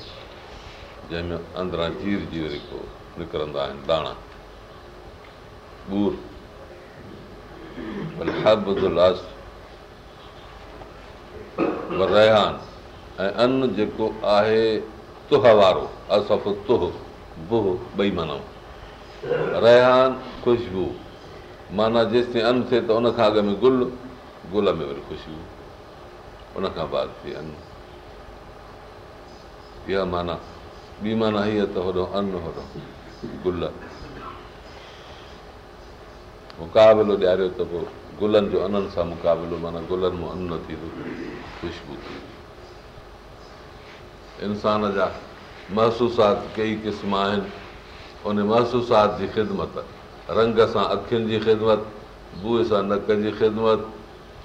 जंहिंमें अंदरां जीर जी निकिरंदा आहिनि दाणा बूर ऐं अन जेको आहे तुह वारो असफ़ तुह बुह ॿई माना रहान ख़ुशबू माना जेसि ताईं अन थिए त उन खां अॻ में गुल गुल में वरी ख़ुशबू हुन खां बाद थिए अन इहा माना ॿी माना हीअ त होॾो अन होॾो गुल मुक़ाबिलो ॾियारियो त पोइ गुलनि जो अननि सां मुक़ाबिलो माना गुलनि मां अन न थींदो ख़ुशबू थींदी इंसान जा महसूसात कई क़िस्म आहिनि उन महसूसात जी ख़िदमत रंग सां अखियुनि जी ख़िदमत बूह सां नक जी ख़िदमत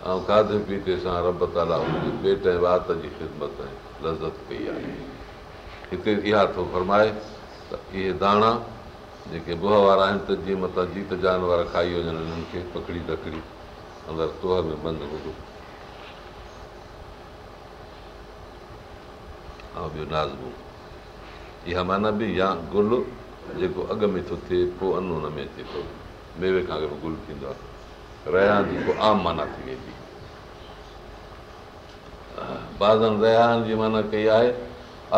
ऐं खाधे पीते सां रब ताला हुनजी पेट ऐं वात जी ख़िदमत ऐं लज़त कई आहे हिते इहा थो फरमाए त इहे दाणा जेके बुह वारा आहिनि त जीअं मथां जीत जानवर खाई वञनि हिननि खे पकड़ी तकड़ी अंदरि तोह में बंदि हुओ ऐं ॿियो नाज़बू इहा माना बि या गुल जेको अॻ में थो थिए पोइ अनु हुन में अचे थो मेवे खां अॻु गुल थींदो आहे जी पोइ आम माना थी वेंदी बाज़नि रहियानि जी माना कई आहे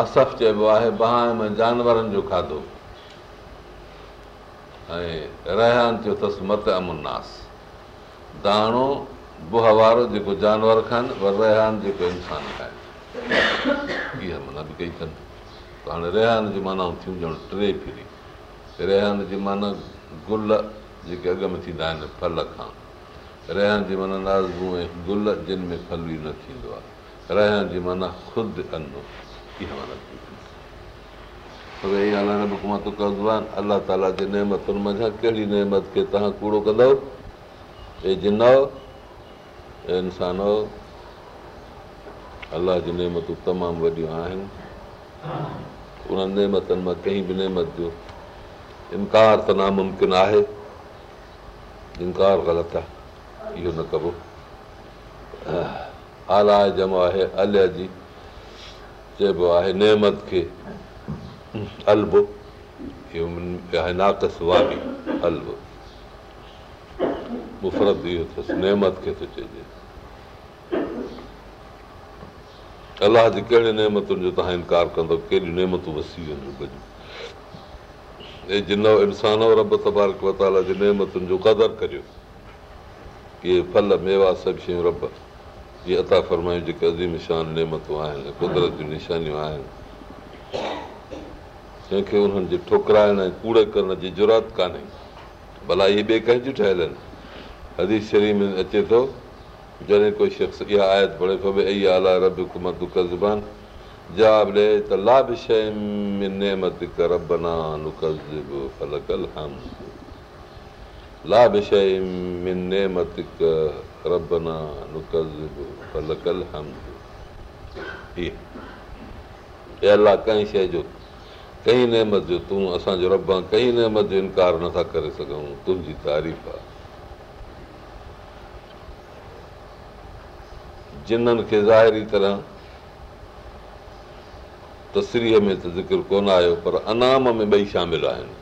असफ़ चइबो आहे बहाए में जानवरनि जो खाधो ऐं रहियानि चयो अथसि मत अमुनास दाणो बुहवारो जेको जानवर खाइनि पर रहिया जेको इंसानु खाइनि कई अथनि त हाणे रिहान जी माना थियूं ॼण टे फिरी रेहान जी माना गुल जेके अॻ में थींदा आहिनि फल खां रिहान जी माना लाज़मू ऐं गुल जिन में फल बि न थींदो आहे रहिया जी माना ख़ुदि अनो इहा माना थी मां अलाह ताला जे नेमतुनि कहिड़ी नेमत खे तव्हां कूड़ो कंदव ऐं जिनाओ हीअ इंसान अल्लाह जी नेमतूं तमामु वॾियूं आहिनि उन्हनि नेमतनि मां कंहिं बि नेमत जो इनकार त नामुमकिन आहे इनकार ग़लति आहे इहो न कबो आलाए जमो आहे अल चइबो आहे नेमत खे इहो आहे नाक़स वाबी मुफ़रत इहो अथसि नेमत खे थो चइजे अलाह जी कहिड़े नेमतुनि जो तव्हां इनकार कंदो केॾियूं नेमतूं वसी वञनि वेंदियूं इंसान रब तबारक वताला नेमतुनि जो क़दुरु करियो इहे फल मेवा सभु शयूं रब इहे अता फरमायूं जेके अज़ीम शान नेमतूं आहिनि कुदरत जूं निशानियूं आहिनि उन्हनि जे ठोकराइण ऐं कूड़ करण जी ज़रूरत कान्हे भला इहे ॿिए कंहिंजूं ठहियल आहिनि अदी में अचे थो जॾहिं कोई शख़्स इहा ॾे त कई नेमत जो तूं असांजो रब कई नेमत जो इनकार नथा करे सघूं तुंहिंजी तारीफ़ आहे जिन्हनि खे ज़ाहिरी तरह तस्रीअ में त ज़िक्र कोन आयो पर अनाम में ॿई शामिल आहिनि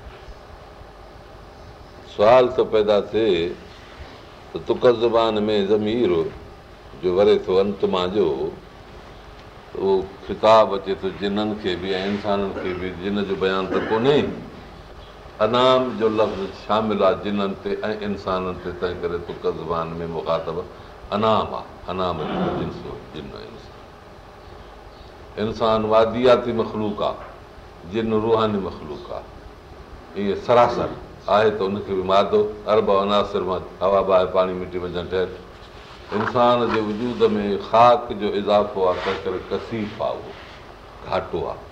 सुवाल त पैदा थिए त तुक ज़बान में ज़मीर जो वरे थो अंत मां जो उहो ख़िताबु अचे थो जिन्हनि खे बि ऐं इंसाननि खे बि जिन जो बयानु त कोन्हे अनाम जो लफ़्ज़ शामिल आहे जिन्हनि ते ऐं इंसाननि ते तंहिं करे तुख ज़बान में मुखातब अनाम आहे इंसान वादियाती मखलूक आहे जिन रुहानी मखलूक आहे ईअं सरासर आहे त उनखे बि मादो अरब अनासिर हवा बाहि पाणी मिटी वञणु ठहियल इंसान जे वजूद में ख़ाक जो इज़ाफ़ो आहे कसीफ़ आहे उहो घाटो आहे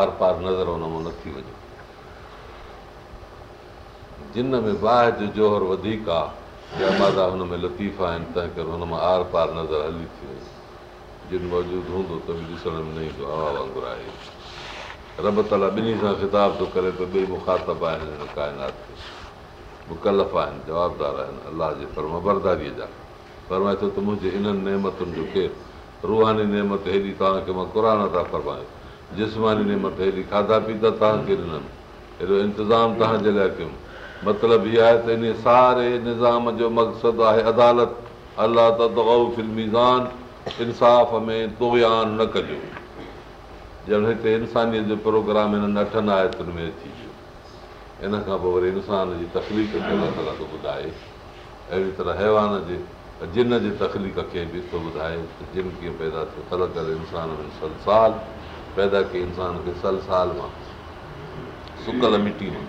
आर पार नज़र हुनमां मां नथी वञे जिन में बाहि जो जोहर वधीक आहे जय मादा में लतीफ़ा आहिनि तंहिं करे हुन मां आर पार नज़र हली थी वञे जिन मौजूदु हूंदो त बि ॾिसण में न ईंदो हवा वांगुरु आहे रब ताला ॿिन्ही सां ख़िताब थो करे त ॿई मुखातब आहिनि हिन काइनात खे मुकलफ़ आहिनि जवाबदार आहिनि अलाह जे फर्म बरदारीअ जा फरमाए थो त मुंहिंजे इन्हनि नेमतुनि जो केरु रुहानी नेमत हेॾी तव्हांखे मां क़ुर था फरमायो जिस्मानी नेमत हेॾी खाधा पीता तव्हांखे ॾिननि हेॾो इंतिज़ाम तव्हांजे लाइ कयुमि मतिलबु इहा आहे त इन सारे निज़ाम जो मक़सदु आहे अदालत अला तदो इंसाफ़ में तोयान न कजो ॼण हिते इंसानियत जो प्रोग्राम हिननि अठनि आयतुनि में अची वियो इन खां पोइ वरी इंसान जी तकलीफ़ खे अलॻि अलॻि ॿुधाए अहिड़ी तरह हैवान जे जिन जी तकलीफ़ खे बि थो ॿुधाए त जिन कीअं पैदा थियो कलाक इंसान में सलसाल पैदा कई इंसान खे सलसाल मां सुकल मिटी मां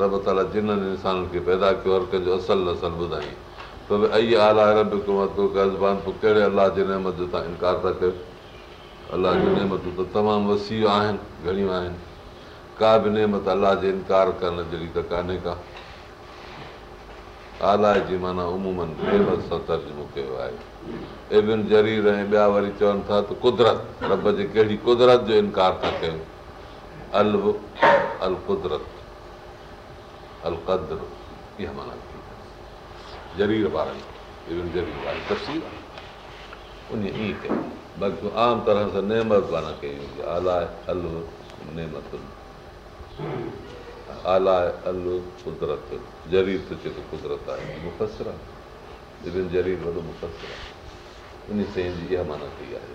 रब ताला जिन इंसाननि खे पैदा कयो हर कंहिंजो असल नसल ॿुधाई भई अई आला ॿुधाईं कज़बान पोइ कहिड़े अलाह जी नेमत जो तव्हां इनकार था कयो अलाह जी नेमतूं आहिनि घणियूं आहिनि का बि नेमत अलाह जे इनकार करण जहिड़ी त कान्हे का आलाए जी माना उमूमनि नेमत सां तर्जुमो कयो आहे एबिन जरीर ऐं ॿिया वरी चवनि था त कुदरत रब जी कहिड़ी कुदरत जो इनकार था कयूं अल अल कुदरत अलकद्री आहे उन ईअं कयूं बल्कू आम तरह सां आलाए कुदरतुनि जरीर सोचे क़ुदिरत आहे मुख़सर आहे उन साईं जी इहा माना कई आहे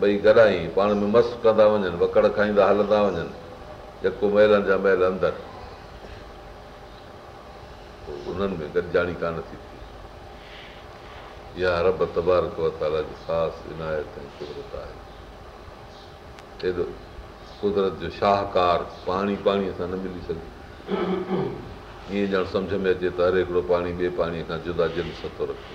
ॿई घराई पाण में मस्तु कंदा वञनि वकड़ खाईंदा हलंदा वञनि जेको महिल जा महिल अंदरि उन्हनि में गॾिजाणी कान थी थिए इहा रब तबारक जी ख़ासि इनायत ऐं कुदरत आहे कुदरत जो शाहकार पाणी पाणीअ सां न मिली सघे ईअं ॼण सम्झ में अचे त हर हिकिड़ो पाणी ॿिए पाणीअ खां जुदा जुदा सतो रखे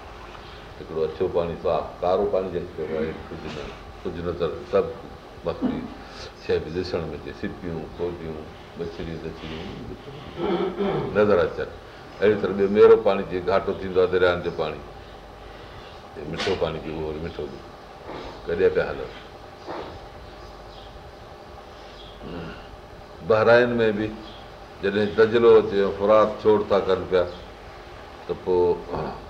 हिकिड़ो अछो पाणी साफ़ु कारो पाणी जेको आहे कुझु न कुझु नज़र सभु बाक़ी शइ बि ॾिसण में अचे सिपियूं मछरियूं तछरियूं नज़र अचनि अहिड़ी तरह ॿियो मेरो पाणी जीअं घाटो थींदो आहे दरियानि जो पाणी मिठो पाणी पी उहो वरी मिठो बि कॾहिं पिया हलनि बहिराइन में बि जॾहिं ज़ज़िलो अचे ख़ुराक छोड़ था कनि पिया त पोइ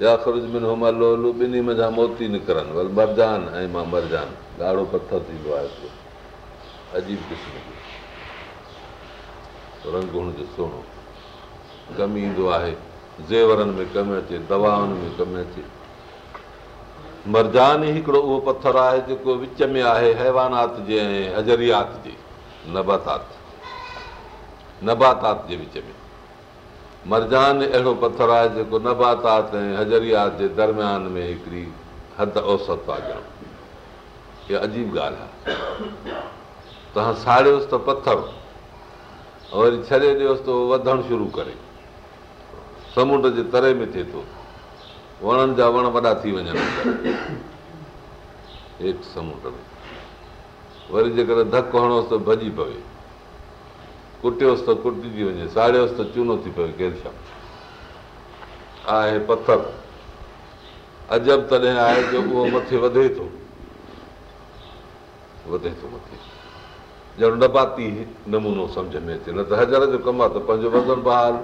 या लोलू ॿिन्ही मा मोती निकिरनि वरी मरजान ऐं मां मरजान ॻाढ़ो पथर थींदो आहे अजीब क़िस्म जो रंग हुनजे सुहिणो कमु ईंदो आहे ज़ेवरनि में कमु अचे दवाउनि में कमु अचे मरजान ई हिकिड़ो उहो पथर आहे जेको विच में आहे हैवानात जे ऐं अजरियात जे नबातात नबातात जे विच में मरजान अहिड़ो पथर आहे जेको नबातात ऐं हज़रियात जे दरम्यान में हिकिड़ी हद औसत आहे ॾियणु इहा अजीब ॻाल्हि आहे तव्हां साड़ियोसि त पथर वरी छॾे ॾियोसि त उहो वधणु शुरू करे समुंड जे तरे में थिए थो वणनि जा वण वॾा थी वञनि हेठि समुंड में वरी जेकॾहिं धकु हणोसि त भॼी पवे कुटियोसि त कुटी थी वञे साड़ियोसि त चूनो थी पियो छा आहे पथर अजब तॾहिं आहे जो उहो मथे वधे थो वधे थो मथे ॼण नबाती नमूनो सम्झ में अचे न त हज़र जो कमु आहे त पंहिंजो वज़न बहाल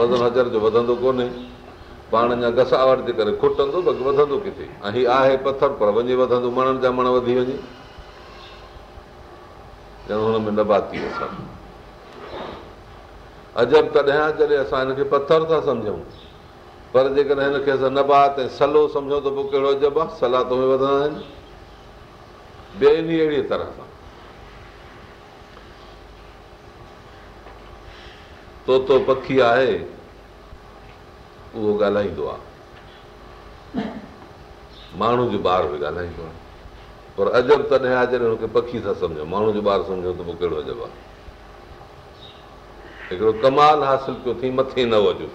वज़न हज़र जो वधंदो कोन्हे पाण अञा घसावट जे करे खुटंदो त वधंदो किथे ऐं हीउ आहे पथर पर वञे वधंदो मणनि जा मण वधी वञे ॼण हुन में नबाती असां अजब तॾहिं जॾहिं असां हिनखे पथर था सम्झूं पर जेकॾहिं हिनखे असां नबात ऐं सलो सम्झूं त पोइ कहिड़ो अजब आहे सलाह वधंदा आहिनि ॿिए ॾींहुं तरह सां तोतो पखी आहे उहो ॻाल्हाईंदो आहे माण्हू जो ॿार बि ॻाल्हाईंदो आहे पर अजब तॾहिं आहे जॾहिं हुनखे पखी था सम्झो माण्हू जो ॿारु सम्झो त पोइ कहिड़ो अजब आहे हिकिड़ो कमाल हासिल कयो अथई मथे न वञो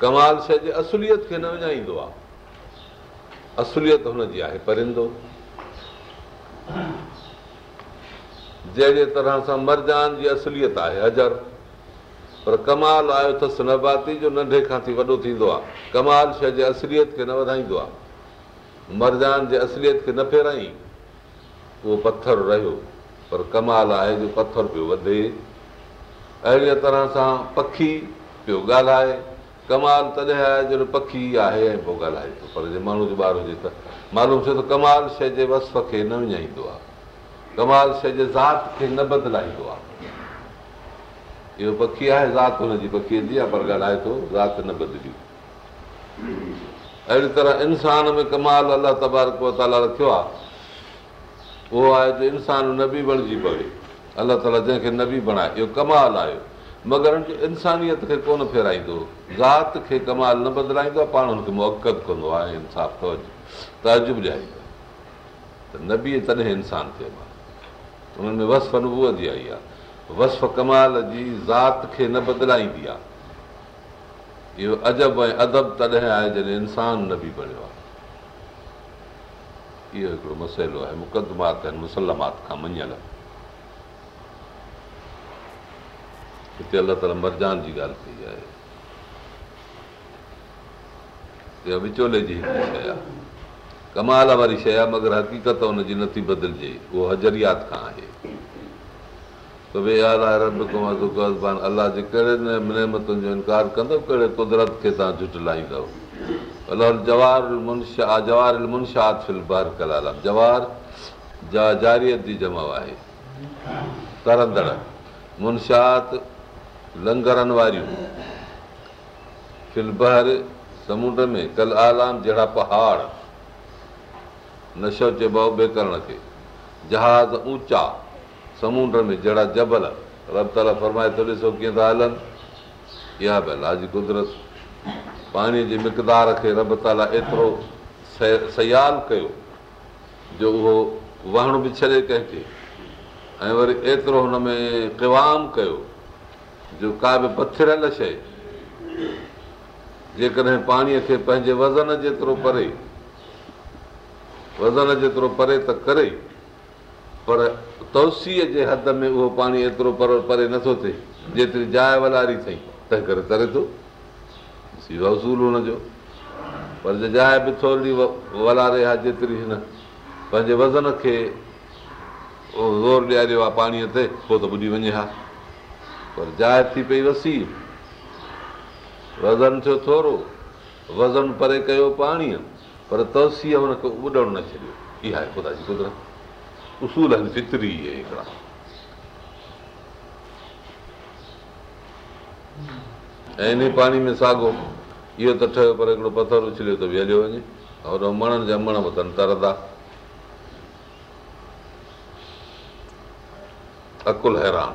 कमाल शइ जे असुलियत खे न विञाईंदो आहे असुलियत हुनजी आहे परिंदो जहिड़े तरह सां मरजान जी असुलियत आहे हज़र पर कमाल आयो अथसि नबाती जो नंढे खां थी वॾो थींदो आहे कमाल शइ जे असुलियत खे न वधाईंदो आहे मरजान जे असुलियत खे न फेराई उहो पथर रहियो पर कमाल आहे जो पथर पियो वधे अहिड़ीअ तरह सां पखी पियो ॻाल्हाए कमाल तॾहिं आहे जॾहिं पखी आहे ऐं पोइ ॻाल्हाए थो पर जे माण्हू जो ॿार हुजे त मालूम छो त कमाल शइ जे वस खे न विञाईंदो आहे कमाल शइ जे ज़ात खे न बदिलाईंदो आहे इहो पखी आहे ज़ात हुनजी पखीअ जी आहे पर ॻाल्हाए थो ज़ात न बदिली अहिड़ी तरह इंसान में कमाल अलाह तबारक रखियो आहे उहो आहे त इंसानु न बि बणिजी पवे अलाह ताला जंहिंखे न बि बणाए इहो कमाल आयो मगर हुन इंसानियत खे कोन फेराईंदो ज़ात खे कमाल न बदिलाईंदो आहे पाण हुनखे मुक़बदु कंदो आहे इंसाफ़ त अजब जाए त नबीअ तॾहिं इंसानु आहे हुननि में वसफ़ अनबूअ जी आई आहे वसफ़ कमाल जी ज़ात खे न बदिलाईंदी आहे इहो अजब ऐं अदब तॾहिं आहे जॾहिं इंसानु न बि बणियो आहे इहो हिकिड़ो मसइलो आहे मुक़दमात आहिनि मुसलमात खां मञियलु आहे हिते अलाह ताला मरजान जी ॻाल्हि कई आहे विचोले जी हिकिड़ी शइ आहे कमाल वारी शइ आहे मगर हक़ीक़त हुनजी नथी बदिलिजे उहो हजरियात खां आहे त बि अलाह रब कमाल अलाह जे कहिड़े नेमतुनि जो इनकार कंदो कहिड़े कुदरत खे तव्हां झुट लाहींदव अलाह जवार मुनशा जवार मुनशात फिल बार जारियत जी जमा आहे तरंदड़ मुनशात लंगरनि वारियूं फिलबहर समुंड में कल आलाम जहिड़ा पहाड़ नशो चइबो आहे बेकरण खे जहाज़ ऊचा समुंड में जहिड़ा जबल रब ताला फरमाए थो ॾिसो कीअं था हलनि इहा बि लाजी कुदरत पाणीअ जे मक़दार खे रब ताला एतिरो सयाल कयो जो उहो वहण बि छॾे कंहिंखे ऐं वरी एतिरो हुन में क्वाम कयो जो का बि पथिरियल शइ जेकॾहिं पाणीअ खे पंहिंजे वज़न जेतिरो परे वज़न जेतिरो परे त करे पर तवसीअ जे हद में उहो पाणी एतिरो पर परे नथो थिए जेतिरी जाइ वलारी अथई तंहिं करे तरे थो वसूल हुनजो पर जे जाइ बि थोरी वलारे आहे जेतिरी हिन पंहिंजे वज़न खे ज़ोर ॾियारियो आहे पाणीअ ते पोइ त ॿुॾी वञे हा पर जाइ थी पई वसी वज़न थियो थोरो वज़न परे कयो पाणीअ पर तसीअ हुनखे उॾणु न छॾियो इहा आहे ख़ुदा जी कुदरत उसूल आहिनि फितरी इहे हिकिड़ा ऐं इन पाणी में साॻो इहो त ठहियो पर हिकिड़ो पथर उछलियो त बि हलियो वञे मणनि जा मण बि तरंदा अकुल हैरान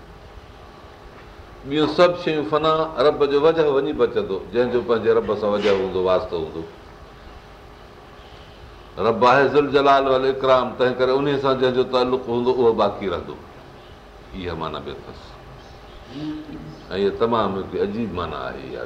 ॿियूं सभु शयूं फना रब जो वजह वञी बचंदो जंहिंजो पंहिंजे रब सां वजह हूंदो वास्तो हूंदो तंहिं करे उन सां जंहिंजो तालुक़ु हूंदो उहो बाक़ी रहंदो हीअ माना बि अथसि ऐं इहा तमामु हिकड़ी अजीब माना आहे इहा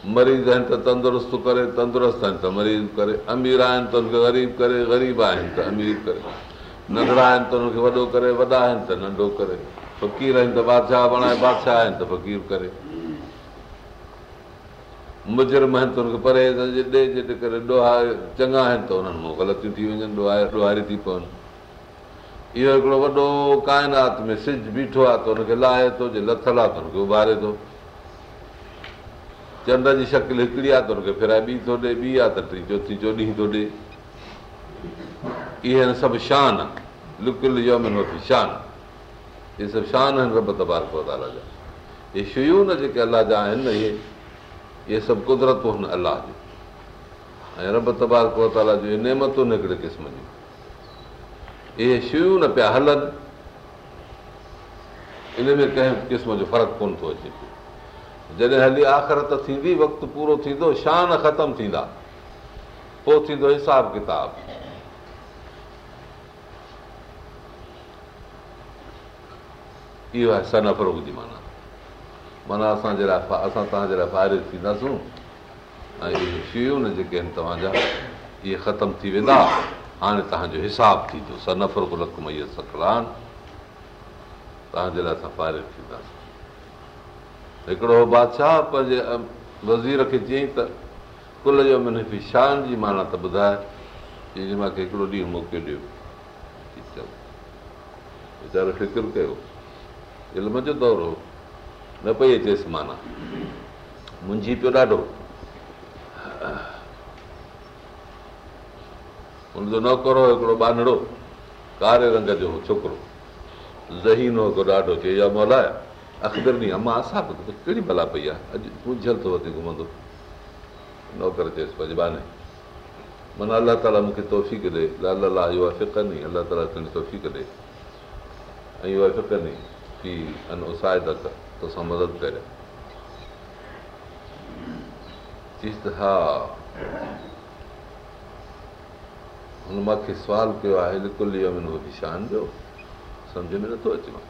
मरीज़ आहिनि त तंदुरुस्त करे तंदुरुस्त आहिनि त मरीज़ करे अमीर आहिनि त हुनखे ग़रीब करे ग़रीब आहिनि त अमीर करे नंढड़ा आहिनि त हुनखे वॾो करे वॾा आहिनि त नंढो करे फ़क़ीर आहिनि त बादशाह बणाए बादशाह आहिनि त फ़कीर करे मुजरम आहिनि त हुनखे परे ॾे जे करे ॾोहा चङा आहिनि त हुननि मां ग़लतियूं थी वञनि ॾोहारे ॾोहारी थी पवनि इहो हिकिड़ो वॾो काइनात में सिज बीठो आहे त हुनखे लाहे थो जे लथल आहे त हुनखे उभारे थो चंड जी शकिल हिकिड़ी आहे त हुनखे फिराए ॿी थो ॾे ॿी आहे त टी चोथी चोॾहीं थो ॾे इहे सभु शान लुकिल शान इहे सभु शान आहिनि रब तबार जा इहे शयूं न जेके अलाह जा आहिनि न इहे इहे सभु कुदरतूं आहिनि अलाह जूं ऐं रब तबार तबारकाल इहे नेमतूं हिकिड़े क़िस्म जूं इहे शयूं न पिया हलनि इन में कंहिं क़िस्म जो फ़र्क़ु कोन थो अचे पियो जॾहिं हली आख़िरत थींदी वक़्तु पूरो थींदो शान ख़तमु थींदा पोइ थींदो हिसाब किताब इहो आहे स नफ़र जी माना माना असां पारिव थींदासूं ऐं इहे शयूं न जेके आहिनि तव्हांजा इहे ख़तमु थी वेंदा हाणे तव्हांजो हिसाब थींदो सफ़र इहो सकलान तव्हांजे लाइ असां फारिफ़ थींदासीं हिकिड़ो हो बादशाह पंहिंजे वज़ीर खे चयईं त कुल जो मन शान जी माना त ॿुधाए चई मूंखे हिकिड़ो ॾींहुं मौको ॾियो वीचारो फिकिर कयो इल्म जो दौरु हो न पई अचेसि माना मुंझी पियो ॾाढो हुनजो नौकरो हिकिड़ो बानड़ो कारे रंग जो हो छोकिरो ज़हीनो हिकिड़ो ॾाढो चएजा मोला अख़बर अमा असां बि कहिड़ी भला पई आहे अॼु तूं झल थो अचे घुमंदो नौकर चयसि बाने माना अलाह ताला मूंखे तोहफ़ी की लाल ला इहो फिकर न अलाह ताला तुंहिंजी तोहफ़ी कॾे ऐं इहा फिकर न की अन साइद कर तोसां मदद हुन मूंखे सुवालु कयो आहे लिकल इहो मिनो निशान जो सम्झ में नथो अचे मां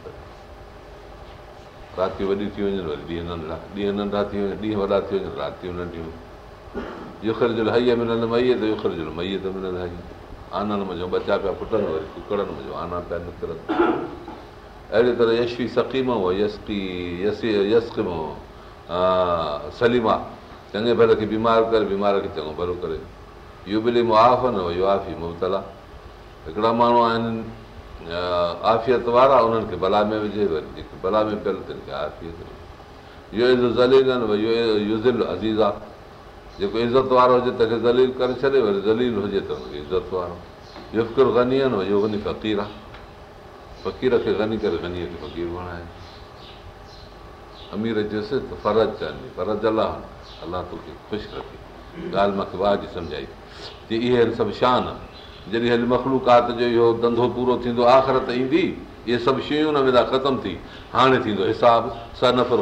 रातियूं वॾी थी वञनि वरी ॾींहं नंढा ॾींहं नंढा थी वञनि ॾींहं वॾा थी वञनि रातियूं नंढियूं युखर जो हई मिलंदो मईअ त युखर जो मई त मिलंदो हई आनंद मुंहिंजो बचा पिया पुटनि वरी कुकड़नि मुंहिंजो आना पिया निकिरनि अहिड़ी तरह यशवी सखीम हुओ यसी यस यस्क सलीमा चङे भले खे बीमार करे बीमार खे चङो भरो करे इहो मुआफ़ न हुओ आफ़ी मुबतला हिकिड़ा माण्हू आहिनि आफ़ियत वारा उन्हनि खे भला में विझे वरी जेके भला में पियल तिन खे आफ़ीत यूज़ ज़ली युज़ुल अज़ीज़ आहे जेको इज़त वारो हुजे तोखे ज़ली करे छॾे वरी ज़ली हुजे त इज़त वारो यूफ़ुरु गनी आहिनि फ़क़ीर आहे फ़क़ीर खे गनी करे गनीअ जी फ़क़ीर वणाए अमीर चयुसि त फ़र्ज़नि फरज़ अलाह अलाह तोखे ख़ुशि रख ॻाल्हि मूंखे ॿाउ सम्झाई की इहे सभु शान जॾहिं हली मखलूकात जो इहो धंधो पूरो थींदो आख़िर त ईंदी इहे सभु शयूं न वेंदा ख़तमु थी हाणे थींदो हिसाब नफ़र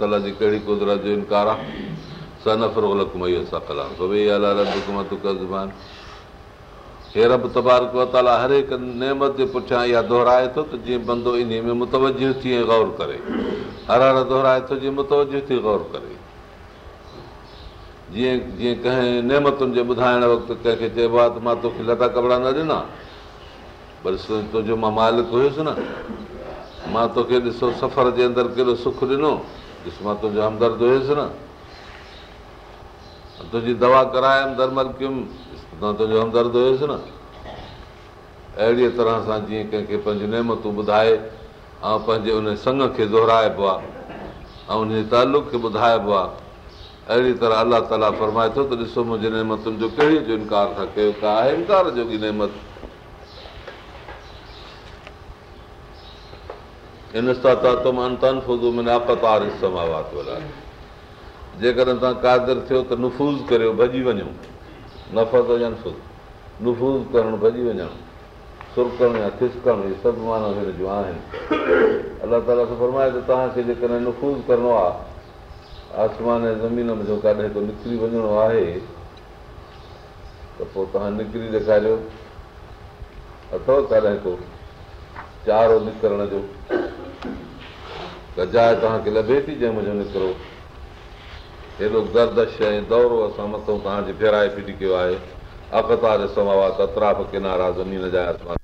ताला जी कहिड़ी कुदरत जो हे रब तबारक काल हर हिकु नेमत जे पुठियां इहा दोहिराए गौर करे हर हर दोहिराए थो जीअं मुतवजो थी गौर करे जीअं जीअं कंहिं नेमतुनि जे ॿुधाइण वक़्तु कंहिंखे चइबो आहे त मां तोखे लटा कपिड़ा न ॾिना पर तुंहिंजो मां मालिक हुयुसि न मां तोखे ॾिसो सफ़र जे अंदरि केॾो सुख ॾिनो ॾिस मां तुंहिंजो हमदर्द हुयुसि न तुंहिंजी दवा करायमि दरमल कयुमि अहिड़ीअ तरह सां जीअं कंहिंखे पंहिंजी नेमतूं ॿुधाए ऐं पंहिंजे संग खे दोहिराइबो आहे तालुक़ खे ॿुधाइबो आहे अहिड़ी तरह अलाह ताला फरमाए थो त ॾिसो मुंहिंजे नेमतुनि जो कहिड़ी इनकार था कयो इनकार जो कादर थियो त नुफ़ूज़ करियो भॼी वञो नफ़ज़ नफ़ नुफ़ूज़ करणु भॼी वञणु या इहे सभु माना हिन जूं आहिनि अलाह ताला फरमाए त तव्हांखे जेकॾहिं नुफ़ूज़ करिणो आहे आसमान ऐं ज़मीन जो को निकिरी वञिणो आहे त पोइ तव्हां निकिरी ॾेखारियो अथव काॾहिं को चारो निकिरण जो त जाइ तव्हांखे लभे थी जंहिं मुंहिंजो निकिरो हेॾो गर्दश ऐं दौरो असां मथो तव्हांजे फेराए फिटी कयो आहे अखतार ॾिसूं कतरा किनारा ज़मीन जा आसमान